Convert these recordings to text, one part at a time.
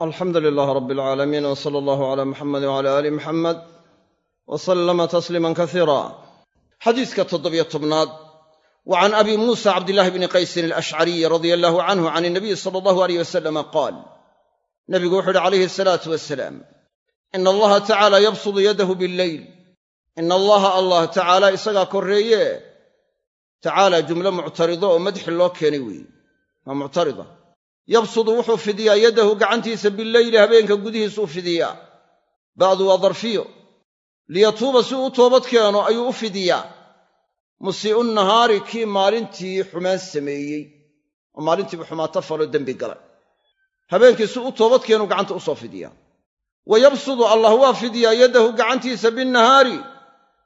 alxamdu lilaah rab alcaalamiin w sala allahu cala muxamedi wcala aali muxamed w salama tasliiman kasiira xadiiska toddobiyo tobnaad wa can abi muusa cabdillahi bni qaysin alashcariyi radia allahu canhu can inabiyi sala allahu aleyh wasalama qaal nabigu wuxu uhi calayhi asalaatu wasalaam ina allaha tacaala yabsudu yadahu billeyl ina allaha allah tacaala isagaa korreeye. Tacaala jumlo muctarido oo madxi loo keenay weeye waa muctarida yabsudu wuxuu fidiyaa yaddahu gacantiisa billeyli habeenka gudihiisu u fidiyaa. Ba'du waa darfiyo. Liyatuuba si uu toobad keeno ayuu u fidiyaa. Musii'u nahaari kii maalintii xumaan sameeyey. Oo maalintiibu xumaato faloo dembi galay. Habeenkii si u toobad keenu gacanta u soo fidiyaa. Wa yabsudu allah waa fidiyaa yaddahu gacantiisa binnahaari.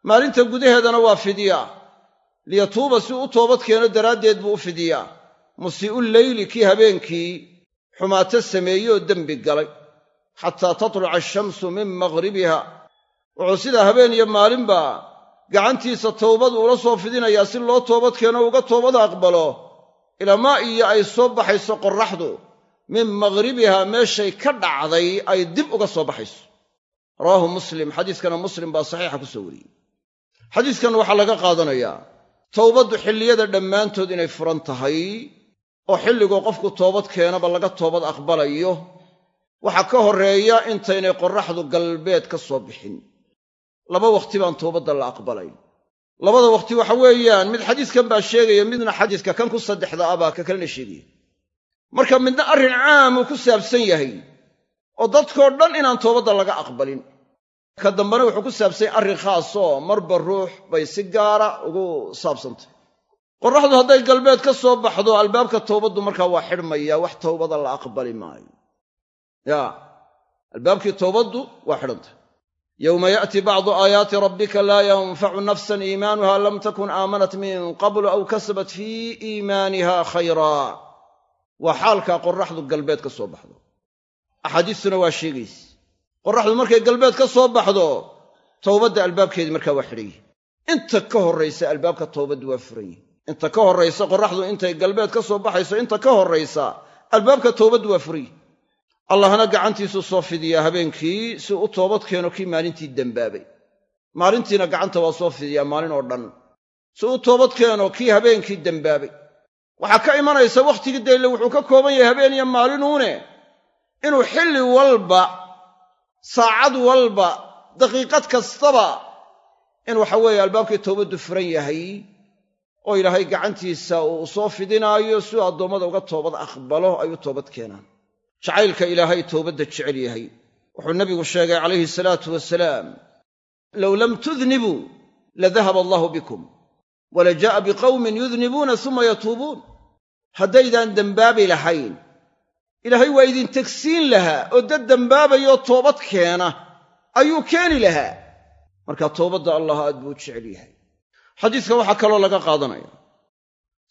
Maalinta gudaheedana waa fidiyaa. Liyatuuba si u toobad keeno daraaddeed buu u fidiyaa musii'u leyli kii habeenkii xumaato sameeyey oo dembi galay. Xataa tatluca ashamsu min maghribiha. Wuxuu sidaa habeen iyo maalinba gacantiisa towbadu ula soo fidinayaa si loo toobad keeno uga toobada aqbalo ilamaa iyo ay soo baxayso qorraxdu. Min maghribiha meeshay ka dhacday ay dib uga soo baxayso. Rawaahu muslim. Xadiiskana muslim baa saxiixa ku soo wariyey. Xadiiskan waxaa laga qaadanayaa towbaddu xilliyada dhammaantood inay furan tahay oo xilligoo qofku toobad keenaba laga toobad aqbalayo waxaa ka horreeya intaynay qorraxdu galbeed ka soo bixin. Laba wakhti baan toobadda la aqbalay. Labada wakhti waxa weeyaan mid xadiiskan baa sheegaya midna xadiiska kan ku saddexda ah ka kalena sheegaya. Marka midna arrin caamuu ku saabsan yahay oo dadkoo dhan inaan toobadda laga aqbalin. Ka dambena wuxuu ku saabsanya arrin khaasoo marba ruux bay si gaara ugu saabsantay qorraxdu hadday galbeed ka soo baxdo albaabka towbaddu markaa waa xidhmaya wax towbada la aqbali maayo. Yaa albaabkii towbaddu waa xidhantay yowma ya'ti bacdu aayaati rabbika laa yanfacu nafsan iimaanuha lam takun aamanat min qablu aw kasabat fii iimaaniha khayraa waa xaalkaa qorraxdu galbeed ka soo baxdo. Axaadiistuna waa sheegayse qorraxdu markay galbeed ka soo baxdo towbadda albaabkeedii markaa waa xidhan inta ka horraysa albaabka towbaddu waa furan yihi inta ka horraysa qorraxdu intay galbeed ka soo baxayso inta ka horraysa albaabka towbaddu waa yihi allahna gacantiisuu soo fidiyaa habeenkii si u toobad keeno kii maalintii dembaabay maalintiina gacanta waa soo fidiyaa maalin oo dhan. Si u toobad keeno kii habeenkii dembaabay waxaa ka imanaysa wakhtigii dayle wuxuu ka kooban yahay habeen iyo maalinuune inuu xilli walba saacad walba daqiiqad kastaba in waxa weeye albaabkii towbaddu furan yahay oo ilaahay gacantiisa uu soo fidinaayo si uu addoommada uga toobad aqbalo ay u toobad keenaan jacaylka ilaahay towbadda jecel yahay. Wuxuu nabigu sheegay calayhi salaatu wasalaam low lam tudnibuu ladahaba allahu bikum wala jaa'a biqawmin yudnibuuna suma yatuubuun. Haddaydaan dembaabi lahayn. Ilaahay waa idin tegsiin lahaa oo dad dembaabayoo toobad keena ayuu keeni lahaa. Marka toobadda allah aad buu jecel yahay xadiiska waxaa kaloo laga qaadanaya.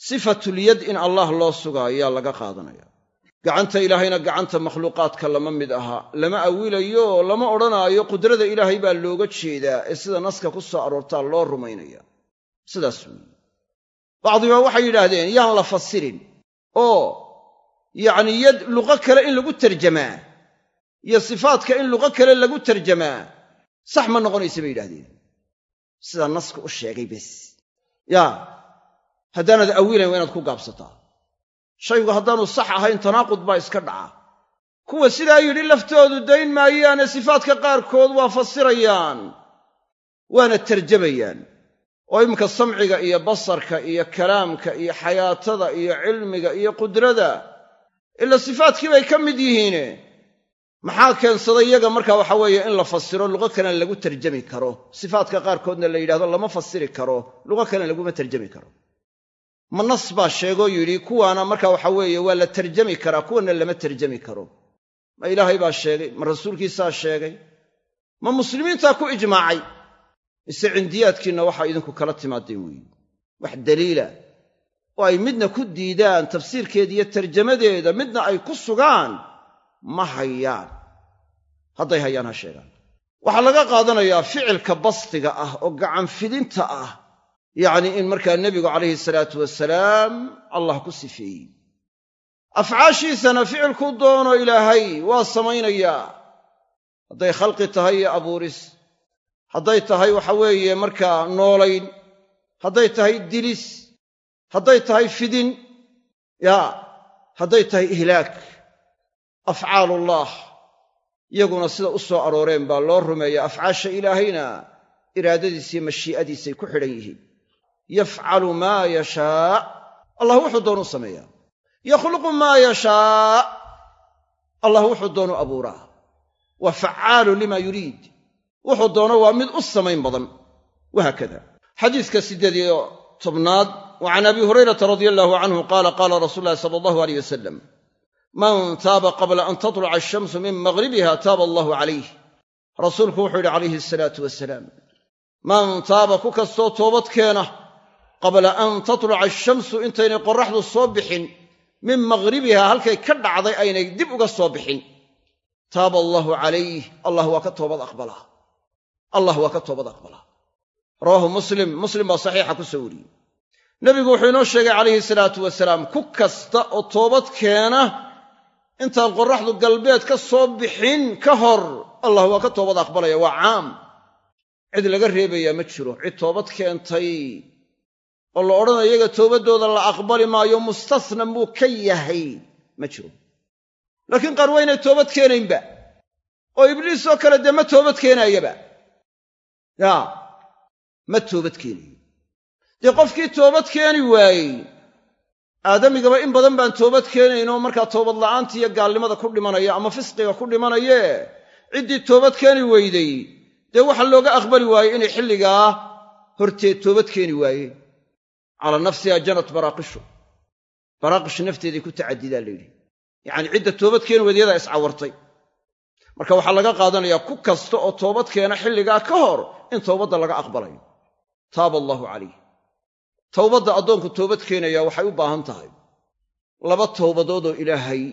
Sifatulyad in allah loo sugaa ayaa laga qaadanaya. Gacanta ilaahayna gacanta makhluuqaadka lama mid aha lama awilayo lama odhanaayo qudrada ilaahay baa looga jeedaa ee sida naska ku soo aroortaa loo rumaynaya. Sidaas weeye bacdiba waxay yidhaahdeen yaan la fasirin. Oo yacnii yad luqo kale in lagu tarjamaa iyo sifaadka in luqo kale lagu tarjamaa sax ma noqonaysa bay yidhahdeen sidaa naska u sheegay bes. Yaa haddaanad awilayn waa inaad ku gaabsataa. Shaygu haddaanu sax ahayn tanaaqud baa iska dhaca. Kuwa sidaa yidhi laftoodu dayn maayaane sifaadka qaarkood waa fasirayaan. Waana tarjamayaan oo iminka samciga iyo basarka iyo kalaamka iyo xayaatada iyo cilmiga iyo qudrada. Ila sifaadkii bay ka mid yihiine maxaa keensaday iyaga markaa waxa weeye in la fasiro luqo kalena lagu tarjami karo. Sifaadka qaarkoodna la yidhahdo lama fasiri karo luqo kalena laguma tarjami karo. Ma nas baa sheegoo yidhi kuwaana marka waxa weeye waa la tarjami karaa kuwana lama tarjami karo. Ma ilaahay baa sheegay ma rasuulkiisaa sheegay ma muslimiintaa ku ijmaacay. Mise cindiyaadkiinna waxaa idinku kala timaadeen weeye wax daliila. Oo ay midna ku diidaan tafsiirkeeda iyo tarjamadeeda midna ay ku sugaan ma hayaan hadday hayaan ha sheegaan. Waxaa laga qaadanayaa ficilka bastiga ah oo gacanfidinta ah yacnii in markaa nebigu calayhi salaatu wasalaam allah ku sifeeyey. Afcaashiisana ficilku doono ilaahay waa samaynayaa hadday khalqi tahay iyo abuuris. Hadday tahay waxa weeye markaa noolayn. Hadday tahay dilis. Hadday tahay fidin. Yaa hadday tahay ihlaag afcaalullaah iyaguna sida u soo arooreen baa loo rumeeya afcaasha ilaahayna iraadadiisiyo mashii'adiisay ku xidhan yihiin. Yafcalu maa yashaa. Allah wuxuu doonuu sameeyaa yakhluqu maa yashaa. Allah wuxuu doonuu abuuraa wa facaalu lima yuriid. Wuxuu doono waa mid u samayn badan. Wahaakada xadiiska siddeed iyo tobnaad wa can abi hurayrata radia allahu canhu qaala qaala rasuulu ulahi sala allahu aleyh wasalam man taaba qabla an tatluca ashamsu min maghribiha taaba allahu calayh rasuulku wuxuu yidhi calayhi asalaatu wasalaam man taaba ku kastoo toobad keena qabla an tatluca ashamsu intaynay qorraxdu soo bixin min maghribiha halkay ka dhacday aynay dib uga soo bixin. Taaba allaahu calayh allah waa ka toobad aqbalaa allah waa ka toobad aqbalaa rawaahu muslim. Muslim baa saxiixa ku soo wariyey. Nebigu wuxuu inoo sheegay calayhi salaatu wasalaam ku kasta oo toobad keena intaan qorraxdu galbeed ka soo bixin ka hor allah waa ka toobad aqbalaya waa caam. Cid laga reebayaa ma jiro cid toobad keentay oo la odhanayo iyaga toobaddooda la aqbali maayo mustasna muu ka yahay ma jiro. Laakiin qaar waynay toobad keenaynba oo ibliis oo kale dee ma toobad keenayaba yaa ma toobad keenayo dee qofkii toobad keeni waayey aadamigaba in badan baan toobad keenaynoo markaa toobad la'aanta iyo gaalnimada ku dhimanaya ama fisqiga ku dhimanayee ciddii toobad keeni weyday. Dee waxaa looga aqbali waayey inay xilligaa horteed toobad keeni waayeen calaa nafsiha janat baraaqishu. Baraaqish nafteeday ku tacadidaa la yidhi. Yacanii cidda toobad keeni weyda yadaa iscawartay marka waxaa laga qaadanayaa ku kasta oo toobad keena xilligaa ka hor in toobadda laga aqbalayo. Taaba allaahu calayh towbadda addoonku toobad keenaya waxay u baahan tahay. Laba towbadoodoo ilaahay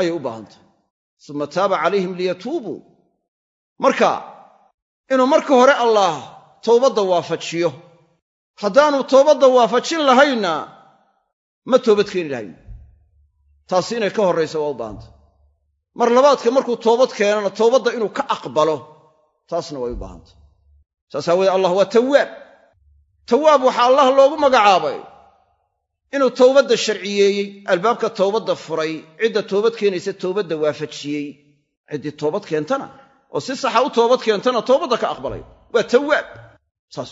ayay u baahan tahay. Suma taaba calayhim liyatuubuu. Marka inuu marka hore allaah towbadda waafajiyo. Haddaanu toobadda waafajin lahaynna ma toobad keeni lahayn. Taasi inay ka horrayso waa u baahantay mar labaadka markuu toobad keenana toobadda inuu ka aqbalo taasna way u baahantay saas aawoodee allah waa tawaab tawaab waxaa allah loogu magacaabay. Inuu towbadda sharciyeeyey albaabka towbadda furay cidda toobad keenaysa towbadda waafajiyey. Ciddii toobad keentana oo si saxa u toobad keentana toobadda ka aqbalay. Waa tawaab saas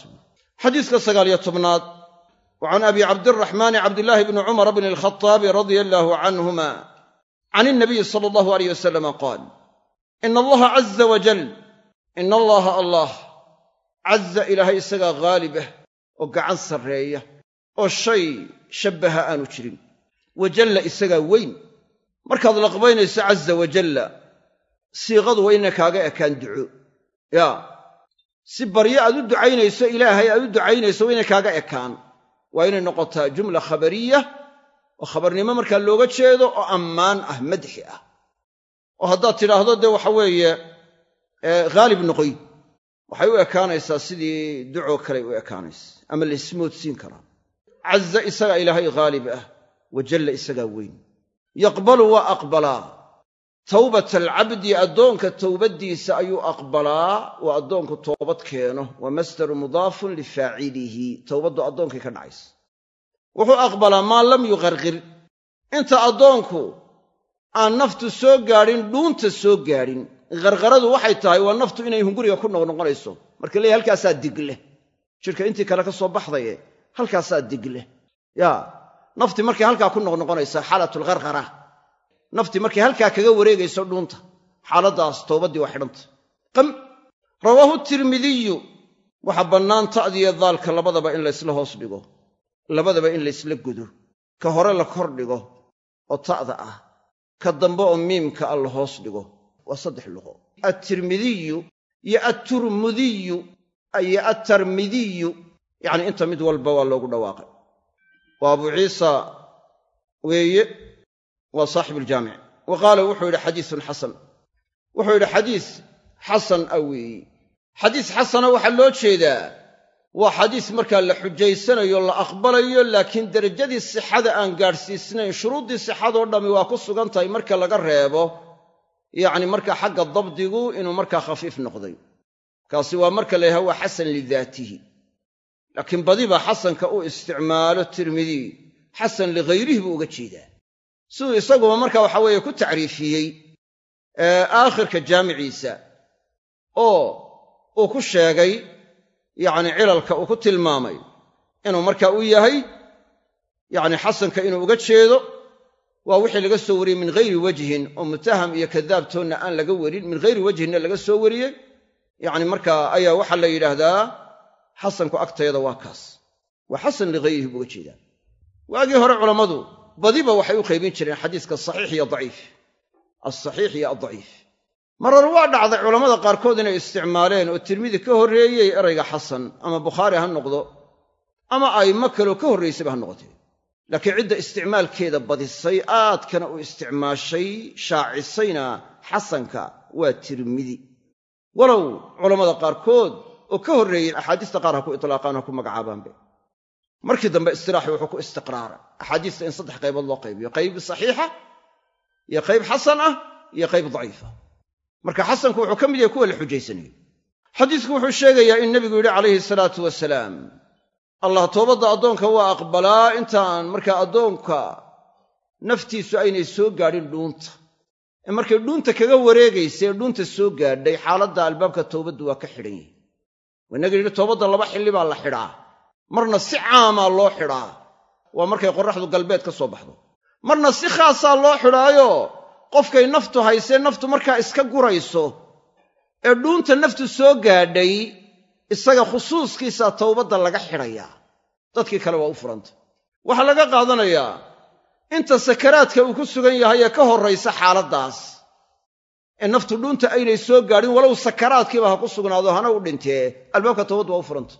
xadiiska sagaaliyo tobnaad. Wa can abi cabdiraxmaani cabdillaahi bni cumar bni alkhataabi radia allaahu canhuma. Can ilnabiyi sala allahu alayh wasalama qaal ina allaha caza wajal ina allaha allah. Caza ilaahay isagaa haalibah oo gacan sarreeya oo shay shabbaha aanu jirin. Wajalla isagaa weyn. Markaad laqbaynayso caza wajalla siiqadu waa inay kaaga ekaan duco. Yaa si baryo aad u ducaynayso ilaahay aad u ducaynayso waa inay kaaga ekaan. Waa inay noqotaa jumla khabariya oo khabarnimo markaa looga jeedo oo ammaan ah madxi ah. Oo haddaad tidhaahdo dee waxa weeye haalib noqoy waxay u ekaanaysaa sidii ducoo kaley u ekaanaysa ama la ismoodsiin karaa. Caza isagaa ilaahay haalib ah wajalla isagaa weyn. Yaqbalu waa aqbalaa tawbata alcabdi addoonka towbaddiisa ayuu aqbalaa waa addoonku toobad keeno waa masdaru mudaafun lifaacilihi towbaddu addoonkii ka dhacaysa. Wuxuu aqbalaa maa lam yuqarqir. Inta addoonku aan naftu soo gaadhin dhuunta soo gaadhin qarqaradu waxay tahay waa naftu inay hunguriga ku noqnoqonayso marka leeyahy halkaasaa digleh jidhka intii kale ka soo baxdaye halkaasaa digleh yaa nafti markay halkaa ku noqnoqonaysa xaalatulqarqara nafti markay halkaa kaga wareegayso dhuunta xaaladdaas towbaddii waa xidhanta. Qam rawaahu tirmidiyu. Waxaa bannaan ta'diyo daalka labadaba in laysla hoos dhigo labadaba in laysla gudo. Ka hore la kor dhigo oo ta'da ah ka dambe oo miimka a la hoos dhigo waa saddex luqo. Attirmidiyu iyo atturmudiyu iyo attarmidiyu yacni inta mid walba waa loogu dhawaaqay. Waa abu ciisa weeye waa saaxibuuljaamic wa qaala wuxuu yidhi xadiisun xasan. Wuxuu yidhi xadiis xasan ah weeye xadiis xasana waxaa loo jeedaa waa xadiis markaa la xujaysanayo la aqbalayo laakiin derajadii sixada aan gaadhsiisnayn shuruuddii sixadoo dhammi waa ku sugan tahay marka laga reebo yacni marka xagga dabdigu inuu markaa khafiif noqday. Kaasi waa marka la waa xasan lidaatihi laakiin badiba xasanka u isticmaalo tirmidi xasan lighayrihi buu uga jeedaa. Siduu isaguba marka waxa weeye ku tacriifiyey aakhirka jaamiciisa oo uu ku sheegay yacni cilalka uu ku tilmaamay inuu marka u yahay yacni xasanka inuu uga jeedo waa wixii laga soo wariyey min ghayri wajhin oo mutaham iyo kadaabtoonna aan laga warin min ghayri wajhinna laga soo wariyey. Yacni markaa ayaa waxaa la yidhaahdaa xasanku agtayada waa kaas. Waa xasan lighayrihi buu uga jeedaa. Waagii hore culammadu badiba waxay u qaybin jireen xadiiska saxiix iyo daciif. Alsaxiix iyo addaciif. Marar waa dhacday culammada qaarkood inay isticmaaleen oo tirmidi ka horreeyey erayga xasan ama bukhaari ha noqdo ama a'immo kaleo ka horraysayba ha noqotee laakiin cidda isticmaalkeeda badisay aadkana u isticmaashay shaacisayna xasanka waa tirmidi. Walow culammada qaarkood oo ka horreeyey axaadiista qaar ha ku itlaaqaan ha ku magacaabaanbe markii dambe istilaaxi wuxuu ku istiqraaray axaadiista in saddex qaybood loo qaybiyo qayb saxiixa iyo qayb xasan ah iyo qayb daciifa marka xasanku wuxuu ka mid yahay kuwa la xujaysanayo xadiisku wuxuu sheegayaa in nebigu yidhi calayhi salaatu wasalaam allah toobadda addoonka waa aqbalaa. Intaan markaa addoonka naftiisu aynay soo gaadhin dhuunta. Ee markay dhuunta kaga wareegaysee dhuunta soo gaadhay xaaladda albaabka toobaddu waa ka xidhan yahay wainaga yidhi toobadda laba xilli baa la xidhaa. Marna si caamaa loo xidhaa waa markay qorraxdu galbeed ka soo baxdo. Marna si khaasaa loo xidhaayo qofkay naftu haysee naftu markaa iska gurayso. Ee dhuunta naftu soo gaadhay isaga khusuuskiisaa towbadda laga xidhayaa dadkii kale waa u furanta. Waxaa laga qaadanayaa inta sakaraadka uu ku sugan yahay ee ka horraysa xaaladdaas ee naftu dhuunta aynay soo gaadhin walow sakaraadkiiba ha ku sugnaado hana u dhintee albaabka towbaddu waa u furanta.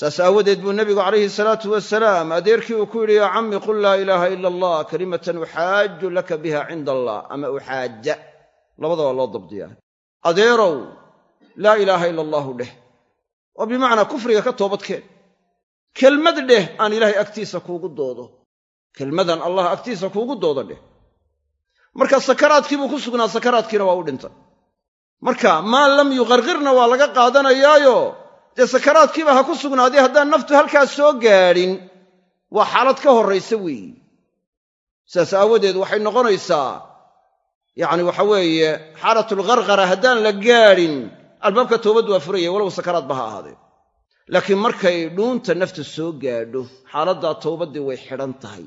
Saas aawadeed buu nebigu calayhi salaatu wasalaam adeerkii uu ku yidhi yaa cammi qul laa ilaaha ila allah kalimatan uxaaju laka biha cinda allah ama uxaaja. Labadaba loo dabdiyaa. Adeerow laa ilaaha ila allaahu dheh oo bimacnaa kufriga ka toobadkeen. Kelmad dheh aan ilaahay agtiisa kuugu doodo. Kelmadan allah agtiisa kuugu doodo dheh. Marka sakaraadkii buu ku sugnaa sakaraadkiina waa u dhintay marka maa lam yuqarqirna waa laga qaadanayaayo. Dee sakaraadkiiba ha ku sugnaaday haddaan naftu halkaas soo gaadhin waa xaalad ka horraysa weeyi. Sidaas aawadeed waxay noqonaysaa yacni waxa weeye xaalatulqarqara haddaan la gaadhin albaabka toobaddu waa furaya walow sakaraadba ha ahaadee laakiin markay dhuunta naftu soo gaadho xaaladdaa towbaddii way xidhan tahay.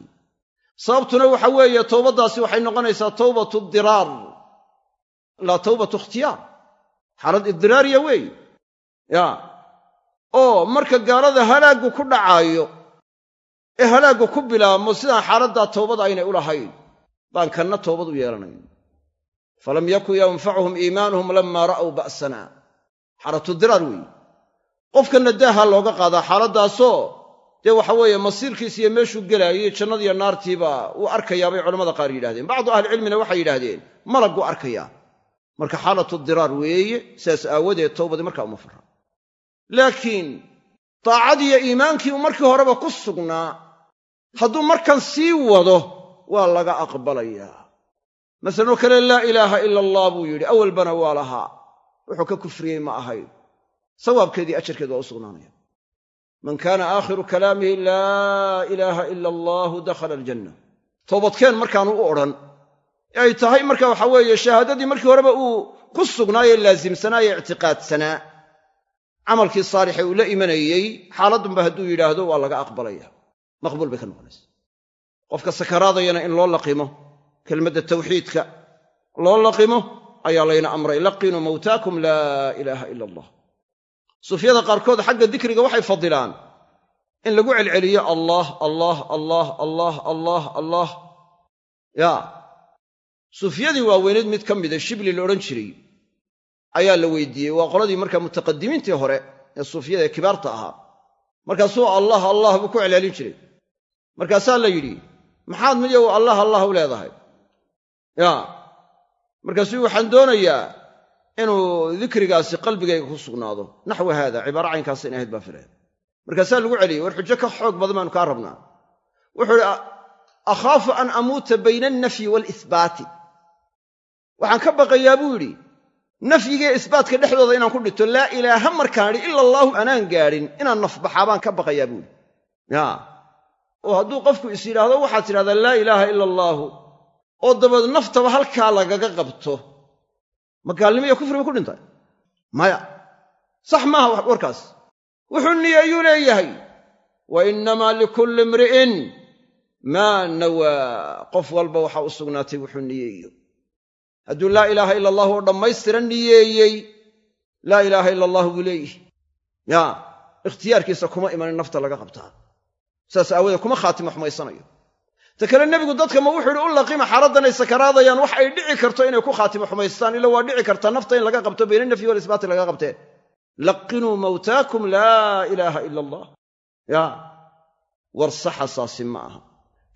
Sababtuna waxa weeye towbaddaasi waxay noqonaysaa towbatu diraar laa towbatu ikhtiyaar. Xaalad idiraariya weeye ya. Oo marka gaalada halaaggu ku dhacaayo ee halaaggu ku bilaabmo sidaan xaaladdaa towbad aynay u lahayn baan kanna toobad u yeelanayn. Falam yakun yanfacuhum iimaanuhum lammaa ra'w ba'sana xaalatudiraar weeye qofkanna daaha looga qaadaa xaaladdaasoo dee waxa weeye masiirkiis iyo meeshuu gelaayay jannadiiyo naartiiba uu arkayaa bay culamada qaar yidhahdeen bacdu ahlicilmina waxay yidhaahdeen malagguu arkayaa. Marka xaalatu diraar weeye sidaas aawadeed towbadii markaa uma fara laakiin daacadiiyo iimaankii uu markii horeba ku sugnaa hadduu markan sii wado waa laga aqbalayaa. Masalanoo kale laa ilaaha ila allah buu yidhi. Awalbana waa lahaa wuxuu ka kufriyey ma ahayn sawaabkeedii ajarkeed waa u sugnaanaya. Man kaana aakhiru kalaamihi laa ilaaha ila allaahu dakhala aljanna. Toobadkeen markaanu u odhan ee ay tahay marka waxa weeye shahaadadii markii horeba uu ku sugnaayee laasimsanaaye ictiqaadsanaa camalkii saalixee uu la imanayey xaaladunba hadduu yidhaahdo waa laga aqbalaya. Maqbuul bay ka noqonaysa. Qofka sakaraadayana in loo laqimo kelmadda tawxiidka loo laqimo ayaa layna amray laqinuu mawtaakum laa ilaaha ila allah sufyada qaarkood xagga dikriga waxay fadilaan in lagu celceliyo allaah allaah allaah allaah allaah allaah ya. Sufyadii waaweyneed mid ka mida shibli la odhan jiray ayaa la weydiiyey waa qoladii markaa mutaqadimiintii hore ee suufiyada ee kibaarta ahaa. Markaasuu allah allah buu ku celcelin jiray. Markaasaa la yidhi maxaad midow allah allah u leedahay. Ya markaasuu waxaan doonayaa inuu dikrigaasi qalbigayga ku sugnaado. Naxwi haada cibaaro caynkaas in ahayd baan filaya markaasaa lagu celiyey war xujo ka xoog badan baanu kaa rabnaa. Wuxuu idhi akhaafu an amuuta bayna alnafyi waalisbaati waxaan ka baqayaa buu yidhi nafyigiiyo isbaatka dhexdooda inaan ku dhigto laa ilaaha markaan idhi ila allaahu anaan gaadhin inaan nafbaxaa baan ka baqayaa buu yidhi. Ya oo hadduu qofku is yidhaahdo waxaad tidhahdaa laa ilaaha ila allaahu oo dabeed naftaba halkaa lagaga qabto. Ma gaalnimo iyo kufriba ku dhintay maya sax maaha warkaas. Wuxuu niyeeyuu leeyahay. Wa innamaa likulli imri'in. Maa nawaa qof walba waxaa u sugnaatay wuxuu niyeeyo hadduu laa ilaaha ila allahu oo dhammaystiran niyeeyey laa ilaaha ila allahu buu leeyihi ya ikhtiyaarkiisa kuma imanin nafta laga qabtaa. Saas aawoodee kuma khaatimo xumaysanayo ta kale nebigu dadka ma wuxuu ihi u laqima xaaladdan ay sakaraadayaan wax ay dhici karto inay ku khaatimo xumaystaan ila waa dhici kartaa nafta in laga qabto bayna nafyi walisbaati laga qabtee laqinuu mawtaakum laa ilaaha ila allah. Ya war saxa saasi ma aha.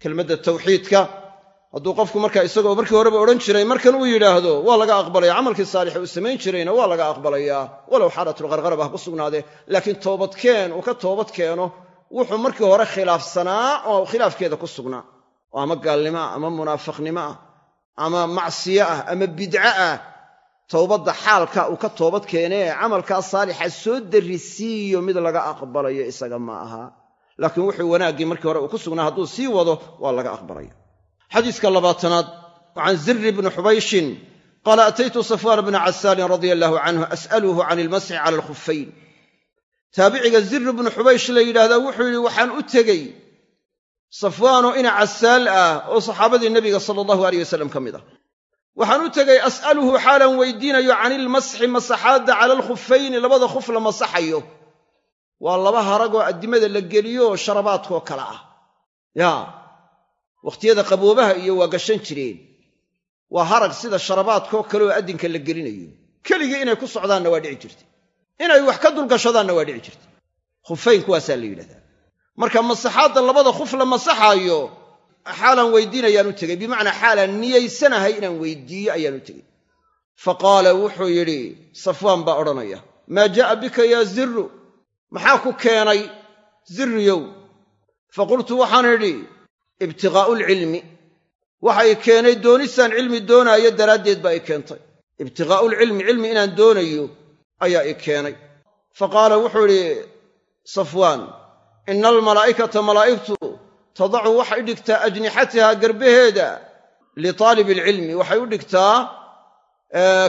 Kelmadda tawxiidka hadduu qofku markaa isagoo markii horeba odhan jiray markan uu yidhaahdo waa laga aqbalaya camalkii saalixa uu samayn jirayna waa laga aqbalayaa walow xaalatulqarqaraba ha ku sugnaadee laakiin toobadkeen uu ka toobad keeno wuxuu markii hore khilaafsanaa oo khilaafkeeda ku sugnaa oo ama gaalnimo ah ama munaafiqnimo ah ama macsiyo ah ama bidco ah towbadda xaalka uu ka toobad keenee camalkaa saalixa soo darrisiiyo mid laga aqbalayo isaga ma aha. Laakiin wuxuu wanaaggii markii hore uu ku sugnaa hadduu sii wado waa laga aqbalaya. Xadiiska labaatanaad can ziri bni xubayshin qaala ataytu safwaan bna casaalin radia allaahu canhu as'aluhu can ilmasxi cala alkhuffayn taabiciga ziri bnu xubaysh la yidhaahdaa wuxuu yidhi waxaan u tegey safwaanoo ina casaal ah oo saxaabadii nebiga sala allahu aleyh wasalam ka mid ah. Waxaan u tegey as'aluhu xaalan weydiinayo can ilmasxi masaxaadda cala alkhufayni labada khuf la masaxayo. Waa laba haragoo addimada la geliyo sharabaadkoo kale ah. Yaa wakhtiyada qaboobaha iyo waa gashan jireen. Waa harag sida sharabaadkoo kale oo addinka la gelinayo. Keligii inay ku socdaanna waa dhici jirtay. Inay wax ka dulgashadaanna waa dhici jirtay. Khufayn kuwaasaa la yidhahdaa marka masaxaadda labada khuf la masaxaayo xaalaan weydiinayaan u tegey. Bimacnaa xaalaan niyaysanahay inaan weydiiyo ayaan u tegey. Fa qaala wuxuu yidhi safwaan baa odhanaya. Maa jaa'a bika yaa ziru maxaa ku keenay zirriyow? Fa qultu waxaan idhi ibtiqaa'u lcilmi waxay keenay doonisaan cilmi doonaayo daraaddeed baa i keentay. Ibtiqaa'ulcilmi cilmi inaan doonayo ayaa i keenay. Fa qaala wuxuu idhi safwaan ina almalaa'ikata malaa'igtu tadacu waxay dhigtaa ajnixatiha garbaheeda litaalib alcilmi waxay u dhigtaa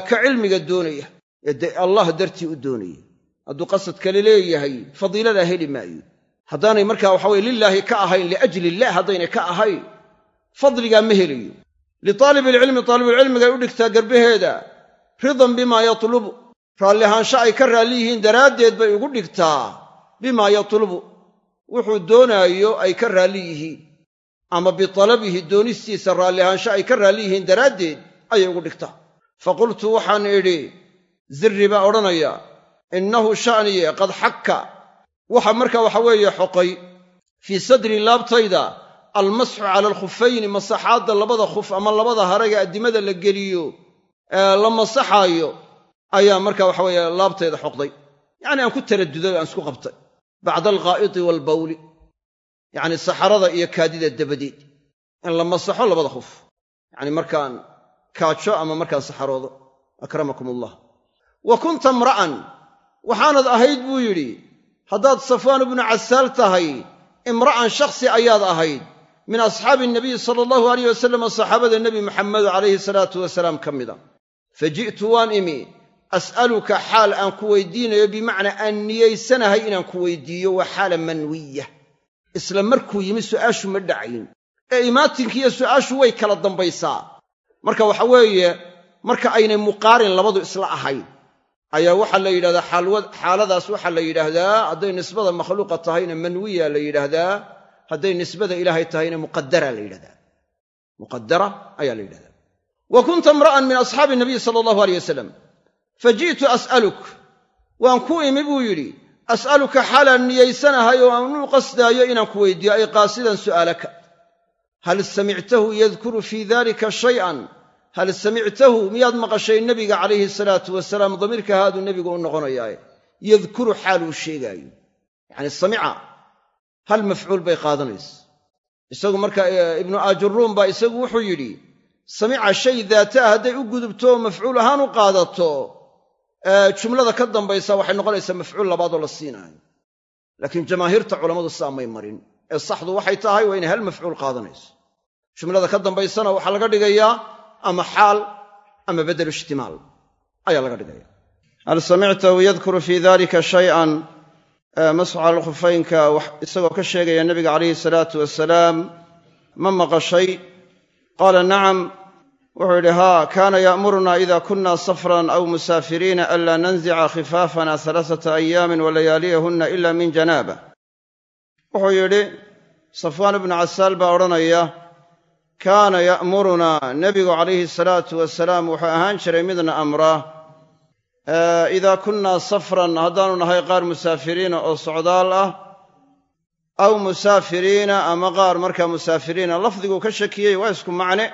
ka cilmiga doonaya ee allah dartii u doonaya hadduu qasad kale leeyahay fadiiladaa heli maayo haddaanay markaa waxaweye lilaahi ka ahayn liajli illah haddaynay ka ahayn fadligaa ma helayo litaalib alcilmi taalibulcilmigay u dhigtaa garbaheeda ridan bimaa yatlubu raalli ahaansho ay ka raalli yihiin daraaddeed bay ugu dhigtaa bimaa yatlubu wuxuu doonaayo ay ka raalli yihiin. Ama bitalabihi doonistiisa raalli ahaansho ay ka raalli yihiin daraaddeed ayay ugu dhigtaa. Fa qultu waxaan idhi zirri baa odhanaya innahu sha'niye qad xakka. Waxa marka waxa weeye xoqay fii sadri laabtayda almasxu cala alkhufayni masaxaadda labada khuf ama labada haraga addimada la geliyo ee la masaxaayo ayaa marka waxa weeye laabtayda xoqday. Yacni aan ku taraduday o aan isku qabtay bacda alghaa'iti waalbawli yacni saxarada iyo kaadida dabadeed. in la masaxo labada khuf yacni markaan kaajo ama markaan saxaroodo akramakum allah wa kunta imra'an waxaanad ahayd buu yidhi haddaad safwaan ibnu casaal tahay imra'an shakhsi ayaad ahayd min asxaabi nabiyi sala allahu alayh wasalam saxaabada nebi maxamedo calayhi salaatu wasalaam ka mida fa ji'tu waan imi as'aluka xaal aan ku weydiinayo bimacnaa aan niyaysanahay inaan ku weydiiyo waa xaala manwiya. Isla markuu yimi su'aashu ma dhacayn. Ee imaatinkiiyo su'aashu way kala dambaysaa. Marka waxa weeye marka aynay muqaarin labadu isla ahayn ayaa waxaa la yidhahdaa xaaladaas waxaa la yidhaahdaa hadday nisbada makhluuqa tahayna manwiya la yidhaahdaa hadday nisbada ilaahay tahayna muqadara la yidhahdaa. Muqadara ayaa la yidhahdaa. Wa kunta imra'an min asxaabi nabiy sala allahu aleyh wasalam fa ji'tu as'aluk. Waan ku imi buu yidhi as'aluka xaalaan niyaysanahay oo u qasdaayo inaan ku weydiiyo ay qaasidan su'aalaka. Hal samictahu yadkuru fii dalika shay'an? Hal samictahu miyaad maqashay nebiga calayhi salaatu wasalaam? Damiirka haaduu nebigu u noqonayaaye yadkuru xaaluu sheegaayo. Yacni samica hal mafcuul bay qaadanaysa. Isagu marka ibnu aajuruum baa isagu wuxuu yidhi samica shay daataa hadday u gudubto mafcuul ahaan u qaadato jumlada ka dambaysa waxay noqonaysaa mafcuul labaadoo la siinaayo laakiin jamaahiirta culammadu sidaa may marin. Ee saxdu waxay tahay waa inay hal mafcuul qaadanayso. Jumlada ka dambaysana waxaa laga dhigayaa ama xaal ama bedelu ishtimaal ayaa laga dhigaya hal samictahu yadkuru fii dalika shayan. Masxu cala alkhufaynka isagoo ka sheegaya nabiga calayhi salaatu wasalaam ma maqashay? Qaala nacam wuxuu yidhi haa kaana ya'muruna ida kunna safran aw musaafiriina anlaa nanzica khifaafana halaaثata ayaamin walayaaliyahunna ila min janaaba. Wuxuu yidhi safwaan ibnu casaal baa odhanaya kaana ya'murunaa nebigu calayhi salaatu wasalaam wuxuu ahaan jiray midna amraa idaa kunnaa safran haddaanu nahay qaar musaafiriina oo socdaal ah aw musaafiriina ama qaar markaa musaafiriina lafdiguu ka shakiyey waa isku macne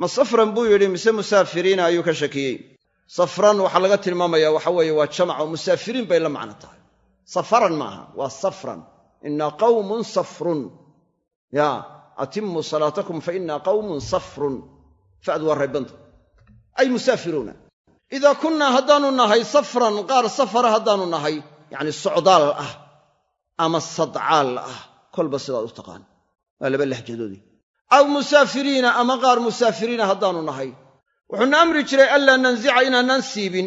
ma safran buu yidhi mise musaafiriina ayuu ka shakiyey? Safran waxaa laga tilmaamaya waxa weeye waa jamac oo musaafiriin bay la macno tahay. Safaran maaha waa safran. Inaa qawmun safrun. Ya atimuu salaatakum fa inaa qawmun safrun. Fa'du waa raybanta ay musaafiruuna idaa kunnaa haddaanu nahay safran qaar safara haddaanu nahay yacni socdaal ah ama sadcaal ah. Kolba sidaad u taqaan. Waa laba lahjadoodii aw musaafiriina ama qaar musaafiriina haddaanu nahay. Wuxuuna amri jiray anlaa nanzica inaanaan siibin.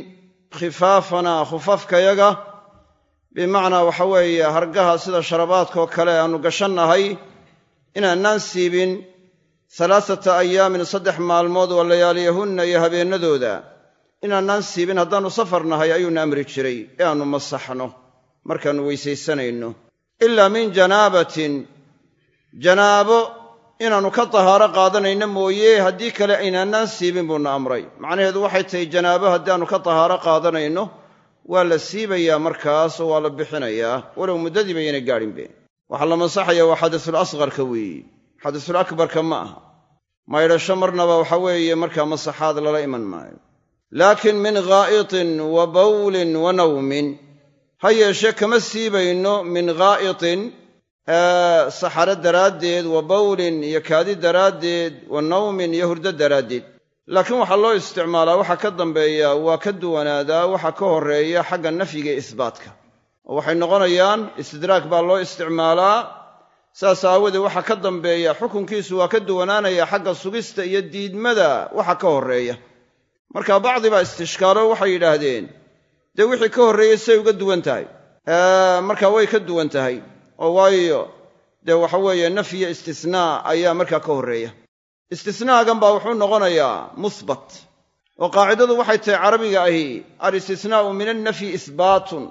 Khifaafanaa khufafkayaga bimacnaa waxa weeye hargaha sida sharabaadkaoo kale aanu gashannahay inaanaan siibin halaasata ayaamin saddex maalmood wa layaaliyahunna iyo habeennadooda inaanaan siibin haddaannu safar nahay ayuuna amri jiray ee aannu masaxno markaannu weysaysanayno. Ilaa min janaabatin janaabo inaannu ka tahaaro qaadanayno mooye haddii kale aynaanaan siibin buuna amray. Macnaheedu waxay tahay janaabo haddaannu ka tahaaro qaadanayno waa la siibayaa markaas oo waa la bixinayaa. Walow muddadiiba yaynay gaadhinbe waxaa la masaxaya waa xadasul asqarka weeye xadasul akbarka ma aha. Maydhasho marnaba waxa weeye markaa masaxaad lala iman maayo. Laakiin min ghaa'itin wa bawlin wa nawmin ha yeeshee kama siibayno min ghaa'itin saxaro daraaddeed wa bawlin iyo kaadi daraaddeed wa nawmin iyo hurdo daraaddeed. Laakiin waxaa loo isticmaalaa waxa ka dambeeya waa ka duwanaadaa waxa ka horreeya xagga nafyiga ee isbaatka oo waxay noqonayaan istidraag baa loo isticmaalaa. Saas aawadeed waxa ka dambeeya xukunkiisu waa ka duwanaanaya xagga sugista iyo diidmada waxa ka horreeya. Marka bacdi baa istishkaalo waxay yidhaahdeen dee wixii ka horreeyey say uga duwan tahay? Marka way ka duwan tahay oo waayo dee waxa weeye nafyiyo istisnaa ayaa markaa ka horreeya. Istisnaagan baa wuxuu noqonayaa musbat oo qaacidadu waxay tahay carabiga ahi alistisnaa'u min annafyi isbaatun.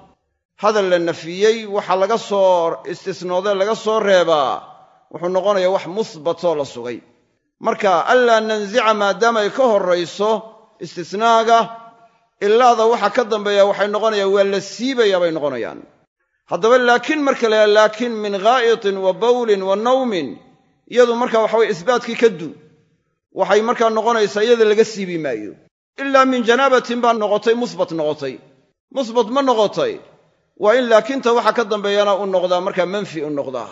Hadal la nafiyey waxa laga soo istisnoodee laga soo reebaa wuxuu noqonayaa wax musbatoo la sugay. Marka anlaa nanzica maadaama ay ka horrayso istisnaaga ilaada waxa ka dambeeya waxay noqonayaan waa la siibayaa bay noqonayaan haddaba laakiin marka la laakiin min ghaa'itin wa bawlin wa nawmin iyadu marka waxaweye isbaatkii ka du waxay markaa noqonaysaa iyada laga siibi maayo. Ilaa min janaabatin baa noqotay musbat noqotay. Musbat ma noqotay. Waa in laakiinta waxa ka dambeeyana u noqdaa markaa manfi u noqdaa.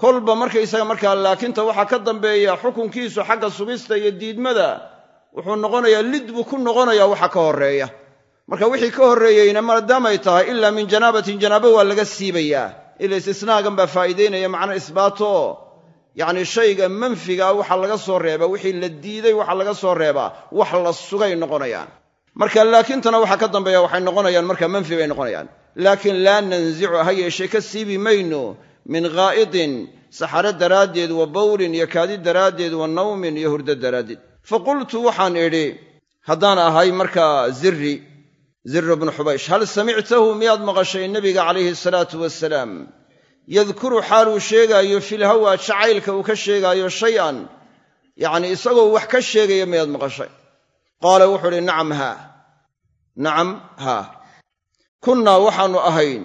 Kolba markaysaga markaa laakiinta waxa ka dambeeya xukunkiisu xagga sugista iyo diidmada wuxuu noqonayaa lid buu ku noqonayaa waxa ka horreeya marka wixii ka horreeyeyna maadaamay tahay ilaa min janaabatin janaabo waa laga siibayaa ila istisnaagan baa faa'iidaynaya macna isbaato. Yacni shayga manfigaa waxa laga soo reebaa wixii la diiday waxa laga soo reebaa wax la sugay noqonayaan. Marka laakintana waxa ka dambeeya waxay noqonayaan marka manfi bay noqonayaan. Laakiin laa nanzicu ha yeeshee ka siibi mayno min ghaa'idin saxaro daraaddeed wa bawlin iyo kaadi daraaddeed wa nawmin iyo hurdo daraaddeed. Fa qultu waxaan idhi haddaan ahay markaa zirri zirr bnu xubaysh hal samictahu miyaad maqashay nebiga calayhi salaatu wasalaam yadkuru xaaluu sheegaayo filhawa jacaylka uu ka sheegaayo shay-an. Yacnii isagoo wax ka sheegaya miyaad maqashay? Qaala wuxuu uhi nacam haa nacam haa kunnaa waxaannu ahayn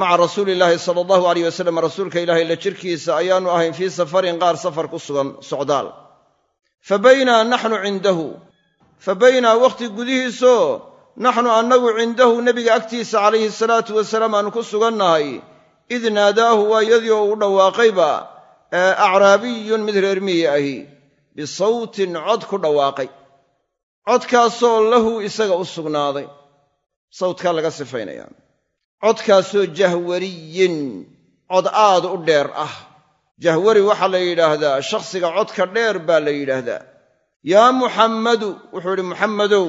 maca rasuuli illaahi sala allahu alayh wasalam rasuulka ilaahay la jirkiisa ayaannu ahayn fii safarin qaar safar ku sugan socdaal. Fa baynaa naxnu cindahu. Fa baynaa wakhti gudihiisoo naxnu annagu cindahu nebiga agtiisa calayhi salaatu wasalaam aanu ku sugannahay. Id naadaahu waa iyadii oo uu dhawaaqayba acraabiyun mid reer miyi ahi bisawtin cod ku dhawaaqay. Codkaasoo lahu isaga u sugnaaday. Sawtkaa laga sifaynayaa codkaasoo jahwariyin cod aad u dheer ah. Jahwari waxaa la yidhaahdaa shakhsiga codka dheer baa la yidhaahdaa. Yaa muxammadu wuxuu idhi muxammadow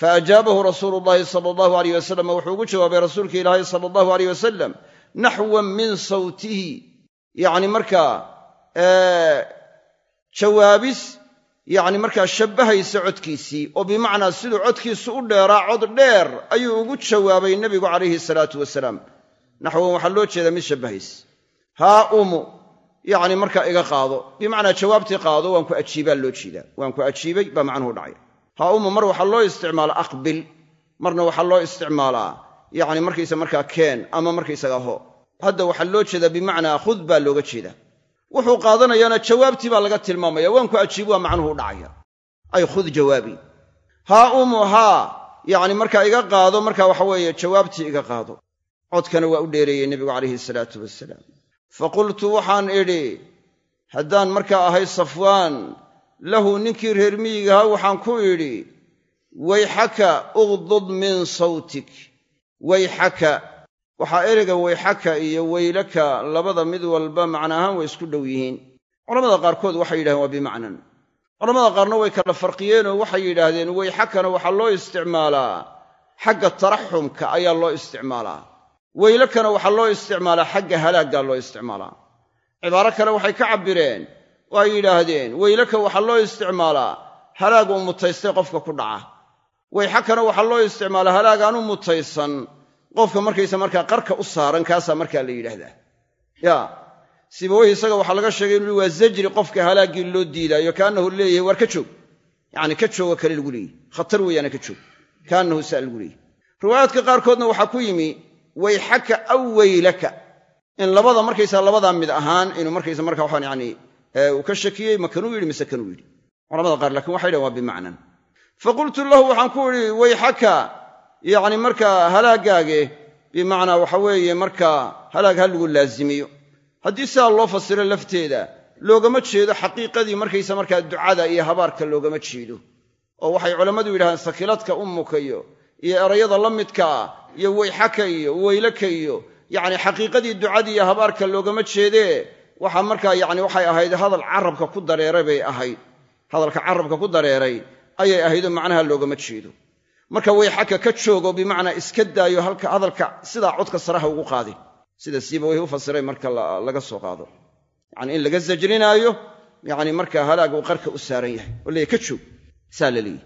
fa ajaabahu rasuulu llaahi sala allahu alayh wasalam wuxuu ugu jawaabay rasuulka ilaahay sala allahu alayh wasalam naxwan min sawtihi yacni markaa jawaabis yacni markaa shabbahaysa codkiisii oo bimacnaa siduu codkiisu u dheeraa cod dheer ayuu ugu jawaabay nebigu calayhi salaatu wasalaam naxwan waxaa loo jeedaa mid shabbahaysa haa umu yacni markaa iga qaado bimacnaa jawaabtii qaado waan ku ajiibaa loo jeedaa waan ku ajiibay baa macnuhu haa umu mar waxaa loo isticmaalaa aqbil. Marna waxaa loo isticmaalaa yacni markaysa markaa keen ama markaysaga ho. Hadda waxaa loo jeedaa bimacnaa khud baa looga jeedaa. Wuxuu qaadanayaana jawaabtii baa laga tilmaamaya waan ku ajiibi waa macnuhu dhacaya. Ay khud jawaabi. Haa umu haa yacni markaa iga qaado marka waxa weeye jawaabtii iga qaado. Codkana waa u dheereeyey nebigu calayhi salaatu wasalaam fa qultu waxaan idhi haddaan markaa ahay safwaan lahu ninkii reer miyigahaa waxaan ku idhi wayxaka ugdud min sawtik. Wayxaka waxaa ereyga wayxaka iyo waylaka labada mid walba macna ahaan way isku dhow yihiin. Culamada qaarkood waxay yidhahdeen waa bimacnan. Culamada qaarna way kala farqiyeenoo waxay yidhaahdeen wayxakana waxaa loo isticmaalaa. Xagga taraxumka ayaa loo isticmaalaa. Weylakana waxaa loo isticmaalaa. Xagga halaaggaa loo isticmaalaa. Cibaaro kale waxay ka cabbireen oo ay yidhaahdeen. Weylaka waxaa loo isticmaalaa. Halaag uu mutaystay qofka ku dhaca. Wayxakana waxaa loo isticmaalaa halaag aan u mutaysan. Qofka markaysa markaa qarka u saaran kaasaa markaa la yidhaahdaa. Ya. Sibaweyhi isaga waxaa laga sheegay inu waa zajri qofka halaaggii loo diidaayo kaannahu leeyahay waar ka joog. Yacni ka joogo kale lagu leeyahy khatar weeyaana ka joog. Kaannahu saa lagu leeyahy riwaayaadka qaarkoodna waxaa ku yimi wayxaka aw weylaka in labada markaysaa labadaa mid ahaan inuu markaysa marka waxaan yani uu ka shakiyey ma kanuu yidhi mise kanuu yidhi? Culamada qaar lakiin waxay dhahen waa bimacnan. Fa qultu lahu waxaan ku idhi wayxaka yacni markaa halaagaage bimacnaa waxa weeye markaa halaag ha lagu laazimiyo. Haddii sidaa loo fasiro lafteeda loogama jeedo xaqiiqadii markaysa markaa ducada iyo habaarka loogama jeedo. Oo waxay culammadu yidhahdeen sakiladka ummuka iyo iyo erayada la midka ah iyo wayxaka iyo weylaka iyo yacni xaqiiqadii ducadii iyo habaarka loogama jeedee waxaa markaa yacni waxay ahayd hadal carabka ku dareeray bay ahayd. Hadalka carabka ku dareeray ayay ahaydoo macnaha loogama jeedo. Marka wayxaka ka joogo bimacnaa iska daayo halka hadalka sidaa codka saraha ugu qaadin sida siiba way u fasiray marka laga soo qaado. Yacni in laga sajrinaayo yacni markaa halaag uu qarka u saaran yahay oo ka joog saa la leeyahy